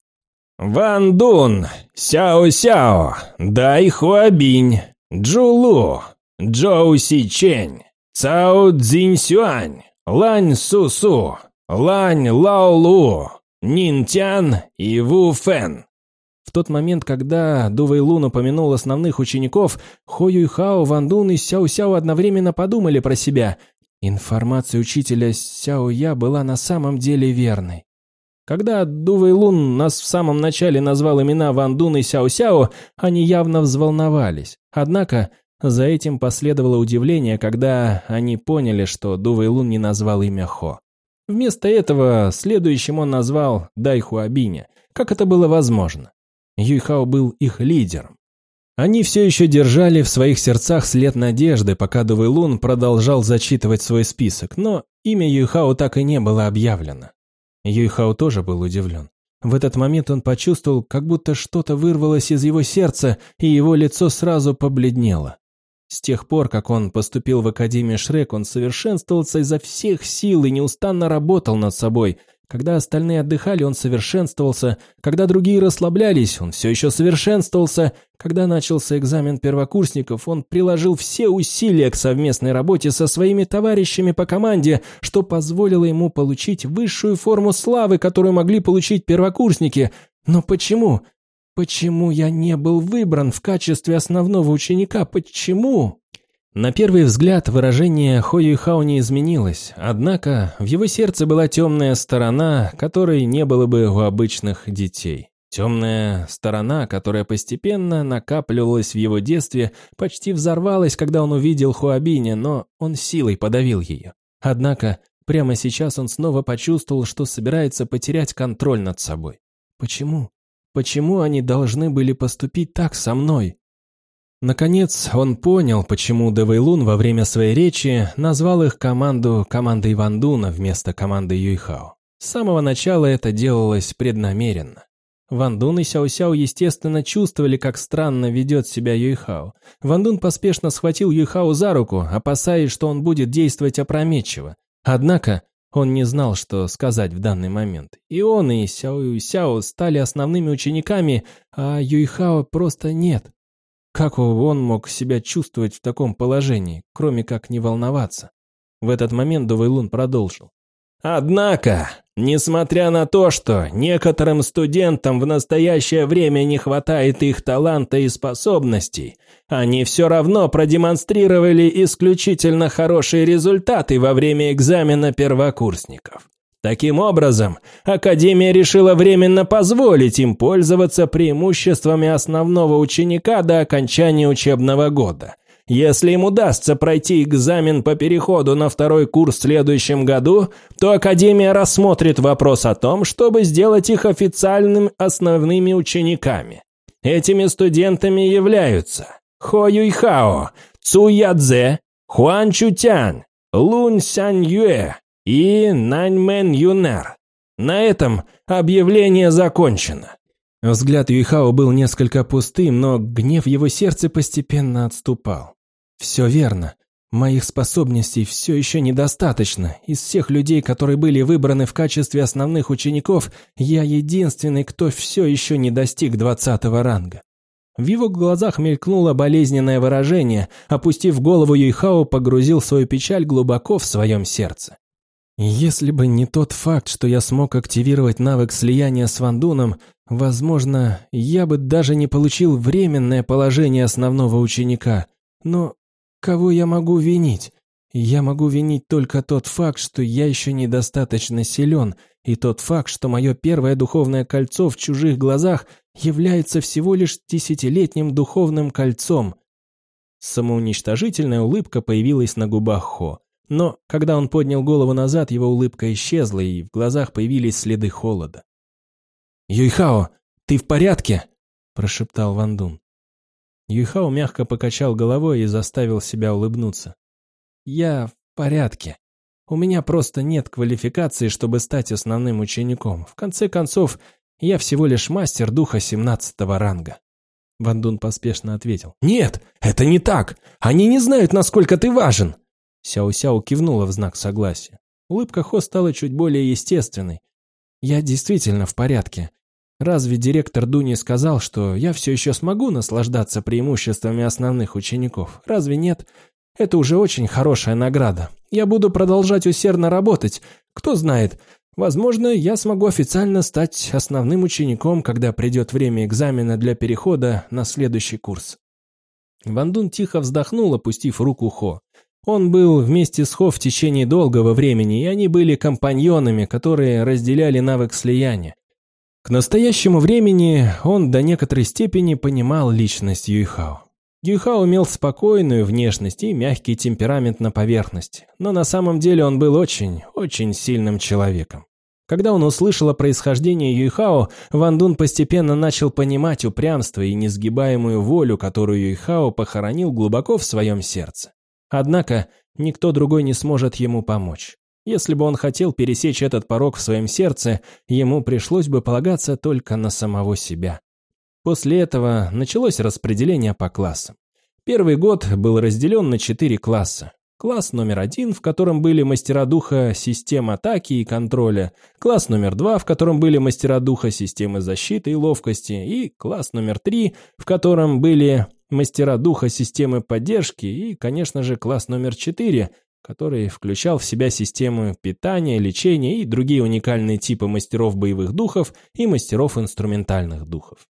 A: Ван Дун, Сяо Сяо, Дай Хуабинь, Джулу, Джоу Си Чень, Цао Цзинь Сюань, Лань Су-Су, Лань Лао-Лу, Нин-Тян и Ву Фэн. Тот момент, когда Ду Вэйлун упомянул основных учеников, Хо Юйхао, Ван Дун и Сяо Сяо одновременно подумали про себя. Информация учителя Сяо Я была на самом деле верной. Когда Ду Вэйлун нас в самом начале назвал имена Ван Дун и Сяо Сяо, они явно взволновались. Однако за этим последовало удивление, когда они поняли, что Ду Вэйлун не назвал имя Хо. Вместо этого следующим он назвал Дай Хуабиня. Как это было возможно? Юйхао был их лидером. Они все еще держали в своих сердцах след надежды, пока Ду Вэйлун продолжал зачитывать свой список, но имя Юйхао так и не было объявлено. Юйхао тоже был удивлен. В этот момент он почувствовал, как будто что-то вырвалось из его сердца, и его лицо сразу побледнело. С тех пор, как он поступил в Академию Шрек, он совершенствовался изо всех сил и неустанно работал над собой. Когда остальные отдыхали, он совершенствовался. Когда другие расслаблялись, он все еще совершенствовался. Когда начался экзамен первокурсников, он приложил все усилия к совместной работе со своими товарищами по команде, что позволило ему получить высшую форму славы, которую могли получить первокурсники. Но почему? Почему я не был выбран в качестве основного ученика? Почему? На первый взгляд выражение Хо Юйхао не изменилось, однако в его сердце была темная сторона, которой не было бы у обычных детей. Темная сторона, которая постепенно накапливалась в его детстве, почти взорвалась, когда он увидел Хуабиня, но он силой подавил ее. Однако прямо сейчас он снова почувствовал, что собирается потерять контроль над собой. Почему? Почему они должны были поступить так со мной? Наконец, он понял, почему Дэвэйлун во время своей речи назвал их команду командой Вандуна вместо команды Юйхао. С самого начала это делалось преднамеренно. Вандун и Сяо-Сяо, естественно, чувствовали, как странно ведет себя Юйхао. Вандун поспешно схватил Юйхао за руку, опасаясь, что он будет действовать опрометчиво. Однако он не знал, что сказать в данный момент. И он, и Сяо и Сяо стали основными учениками, а Юйхао просто нет. Как он мог себя чувствовать в таком положении, кроме как не волноваться? В этот момент Довейлун продолжил. Однако, несмотря на то, что некоторым студентам в настоящее время не хватает их таланта и способностей, они все равно продемонстрировали исключительно хорошие результаты во время экзамена первокурсников. Таким образом, Академия решила временно позволить им пользоваться преимуществами основного ученика до окончания учебного года – если им удастся пройти экзамен по переходу на второй курс в следующем году, то Академия рассмотрит вопрос о том, чтобы сделать их официальными основными учениками. Этими студентами являются Хо Юйхао, Цу Ядзе, Хуан Чутян, Лунь Сянь Юэ и Наньмен Юнер. На этом объявление закончено».
B: Взгляд Юйхао был несколько пустым, но гнев его сердце постепенно отступал. «Все верно. Моих способностей все еще недостаточно. Из всех людей, которые были выбраны в качестве основных учеников, я единственный, кто все еще не достиг двадцатого ранга». В его глазах мелькнуло болезненное выражение, опустив голову Юйхао, погрузил свою печаль глубоко в своем сердце. Если бы не тот факт, что я смог активировать навык слияния с Вандуном, возможно, я бы даже не получил временное положение основного ученика. Но кого я могу винить? Я могу винить только тот факт, что я еще недостаточно силен, и тот факт, что мое первое духовное кольцо в чужих глазах является всего лишь десятилетним духовным кольцом. Самоуничтожительная улыбка появилась на губах Хо. Но, когда он поднял голову назад, его улыбка исчезла, и в глазах появились следы холода. «Юйхао, ты в порядке?» – прошептал Ван Дун. Юйхао мягко покачал головой и заставил себя улыбнуться. «Я в порядке. У меня просто нет квалификации, чтобы стать основным учеником. В конце концов, я всего лишь мастер духа семнадцатого ранга». Ван Дун поспешно ответил. «Нет, это не так! Они не знают, насколько ты важен!» Сяо-Сяо кивнула в знак согласия. Улыбка Хо стала чуть более естественной. «Я действительно в порядке. Разве директор Дуни сказал, что я все еще смогу наслаждаться преимуществами основных учеников? Разве нет? Это уже очень хорошая награда. Я буду продолжать усердно работать. Кто знает, возможно, я смогу официально стать основным учеником, когда придет время экзамена для перехода на следующий курс». Вандун тихо вздохнул, опустив руку Хо. Он был вместе с Хо в течение долгого времени, и они были компаньонами, которые разделяли навык слияния. К настоящему времени он до некоторой степени понимал личность Юйхао. Юйхао имел спокойную внешность и мягкий темперамент на поверхности, но на самом деле он был очень, очень сильным человеком. Когда он услышал о происхождении Юйхао, Ван Дун постепенно начал понимать упрямство и несгибаемую волю, которую Юйхао похоронил глубоко в своем сердце. Однако никто другой не сможет ему помочь. Если бы он хотел пересечь этот порог в своем сердце, ему пришлось бы полагаться только на самого себя. После этого началось распределение по классам. Первый год был разделен на четыре класса. Класс номер один, в котором были мастера духа систем атаки и контроля, класс номер два, в котором были мастера духа системы защиты и ловкости, и класс номер три, в котором были мастера духа системы поддержки и, конечно же, класс номер 4, который включал в себя системы питания, лечения и другие уникальные типы мастеров боевых духов и мастеров инструментальных духов.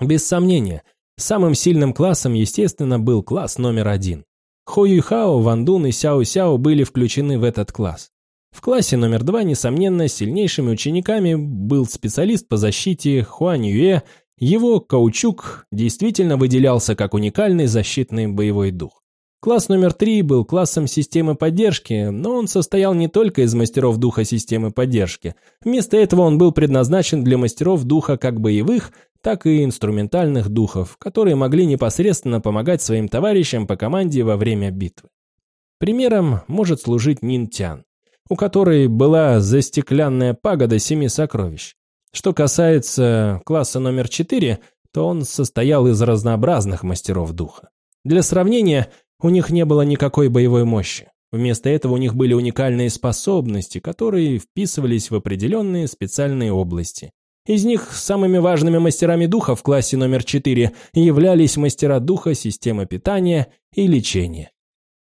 B: Без сомнения, самым сильным классом, естественно, был класс номер один. Хо Юйхао, Ван Дун и Сяо Сяо были включены в этот класс. В классе номер два, несомненно, сильнейшими учениками был специалист по защите Хуань Юэ его каучук действительно выделялся как уникальный защитный боевой дух. Класс номер три был классом системы поддержки, но он состоял не только из мастеров духа системы поддержки. Вместо этого он был предназначен для мастеров духа как боевых, так и инструментальных духов, которые могли непосредственно помогать своим товарищам по команде во время битвы. Примером может служить Нинтян, у которой была застеклянная пагода семи сокровищ. Что касается класса номер 4, то он состоял из разнообразных мастеров духа. Для сравнения, у них не было никакой боевой мощи. Вместо этого у них были уникальные способности, которые вписывались в определенные специальные области. Из них самыми важными мастерами духа в классе номер 4 являлись мастера духа системы питания и лечения.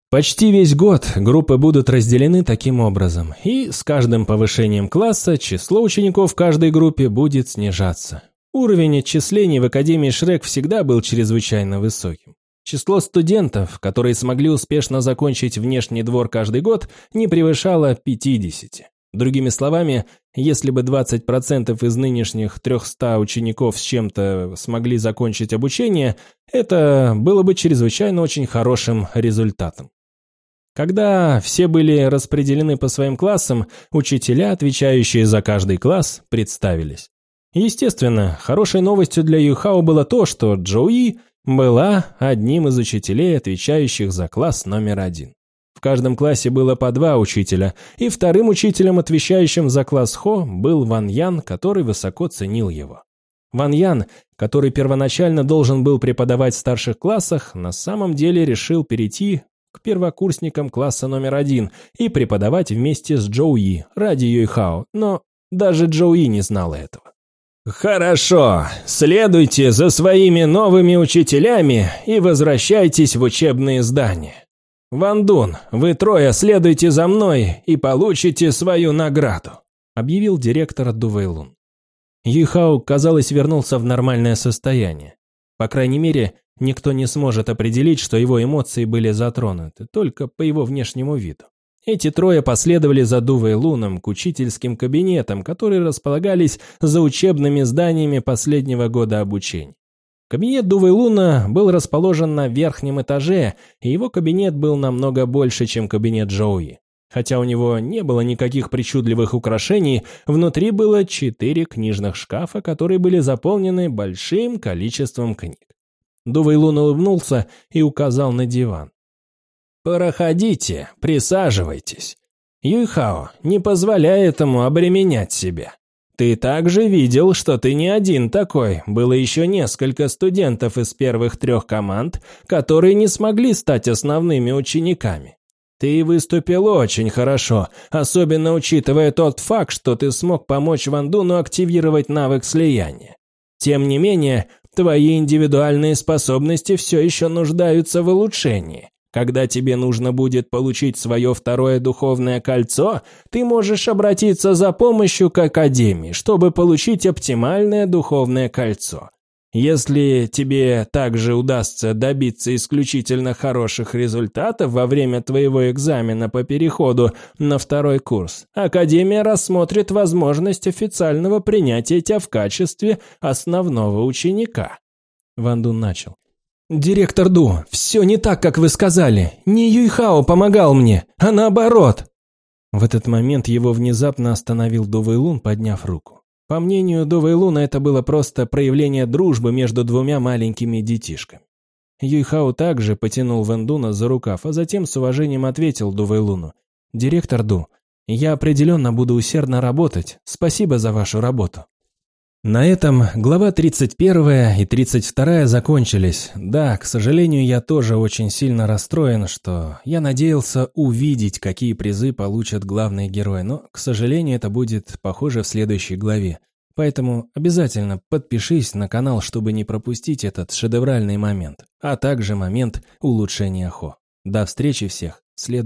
B: Почти весь год группы будут разделены таким образом, и с каждым повышением класса число учеников в каждой группе будет снижаться. Уровень отчислений в Академии Шрек всегда был чрезвычайно высоким. Число студентов, которые смогли успешно закончить внешний двор каждый год, не превышало 50. Другими словами, если бы 20% из нынешних 300 учеников с чем-то смогли закончить обучение, это было бы чрезвычайно очень хорошим результатом. Когда все были распределены по своим классам, учителя, отвечающие за каждый класс, представились. Естественно, хорошей новостью для Юхао было то, что Джоуи была одним из учителей, отвечающих за класс номер один. В
A: каждом классе было по два учителя, и вторым учителем, отвечающим за класс Хо, был Ван Ян, который высоко ценил его. Ван Ян, который первоначально должен был преподавать в старших классах, на самом деле решил перейти к первокурсникам класса номер один и преподавать вместе с Джоуи ради Юйхао, но даже Джоуи не знала этого. «Хорошо, следуйте за своими новыми учителями и возвращайтесь в учебные здания. Ван Дун, вы трое следуйте за мной и получите свою награду», объявил директор Дувейлун. Юйхао, казалось, вернулся в нормальное состояние. По крайней мере, никто не сможет определить, что его эмоции были затронуты, только по его внешнему виду. Эти трое последовали за Дувой Луном к учительским кабинетам, которые располагались за учебными зданиями последнего года обучения. Кабинет Дувы Луна был расположен на верхнем этаже, и его кабинет был намного больше, чем кабинет Джоуи. Хотя у него не было никаких причудливых украшений, внутри было четыре книжных шкафа, которые были заполнены большим количеством книг. Дувей Лун улыбнулся и указал на диван. «Проходите, присаживайтесь. Юйхао, не позволяй этому обременять себя. Ты также видел, что ты не один такой. Было еще несколько студентов из первых трех команд, которые не смогли стать основными учениками. Ты выступил очень хорошо, особенно учитывая тот факт, что ты смог помочь Вандуну активировать навык слияния. Тем не менее, твои индивидуальные способности все еще нуждаются в улучшении. Когда тебе нужно будет получить свое второе духовное кольцо, ты можешь обратиться за помощью к Академии, чтобы получить оптимальное духовное кольцо. Если тебе также удастся добиться исключительно хороших результатов во время твоего экзамена по переходу на второй курс, Академия рассмотрит возможность официального принятия тебя в качестве основного ученика. Ван Дун начал. «Директор Ду, все не так, как вы сказали. Не Юйхао помогал мне, а наоборот!» В этот момент его внезапно остановил Ду Вэйлун, подняв руку. По мнению Ду Вэйлуна, это было просто проявление дружбы между двумя маленькими детишками. Юйхао также потянул Вэндуна за рукав, а затем с уважением ответил Ду Вэйлуну. «Директор Ду, я определенно буду усердно работать. Спасибо за вашу работу». На этом глава 31 и 32 закончились. Да, к сожалению, я тоже очень сильно расстроен, что я надеялся увидеть, какие призы получат главные герои, но, к сожалению, это будет похоже в следующей главе. Поэтому обязательно подпишись на канал, чтобы не пропустить этот шедевральный момент, а также момент улучшения Хо. До встречи всех в следующем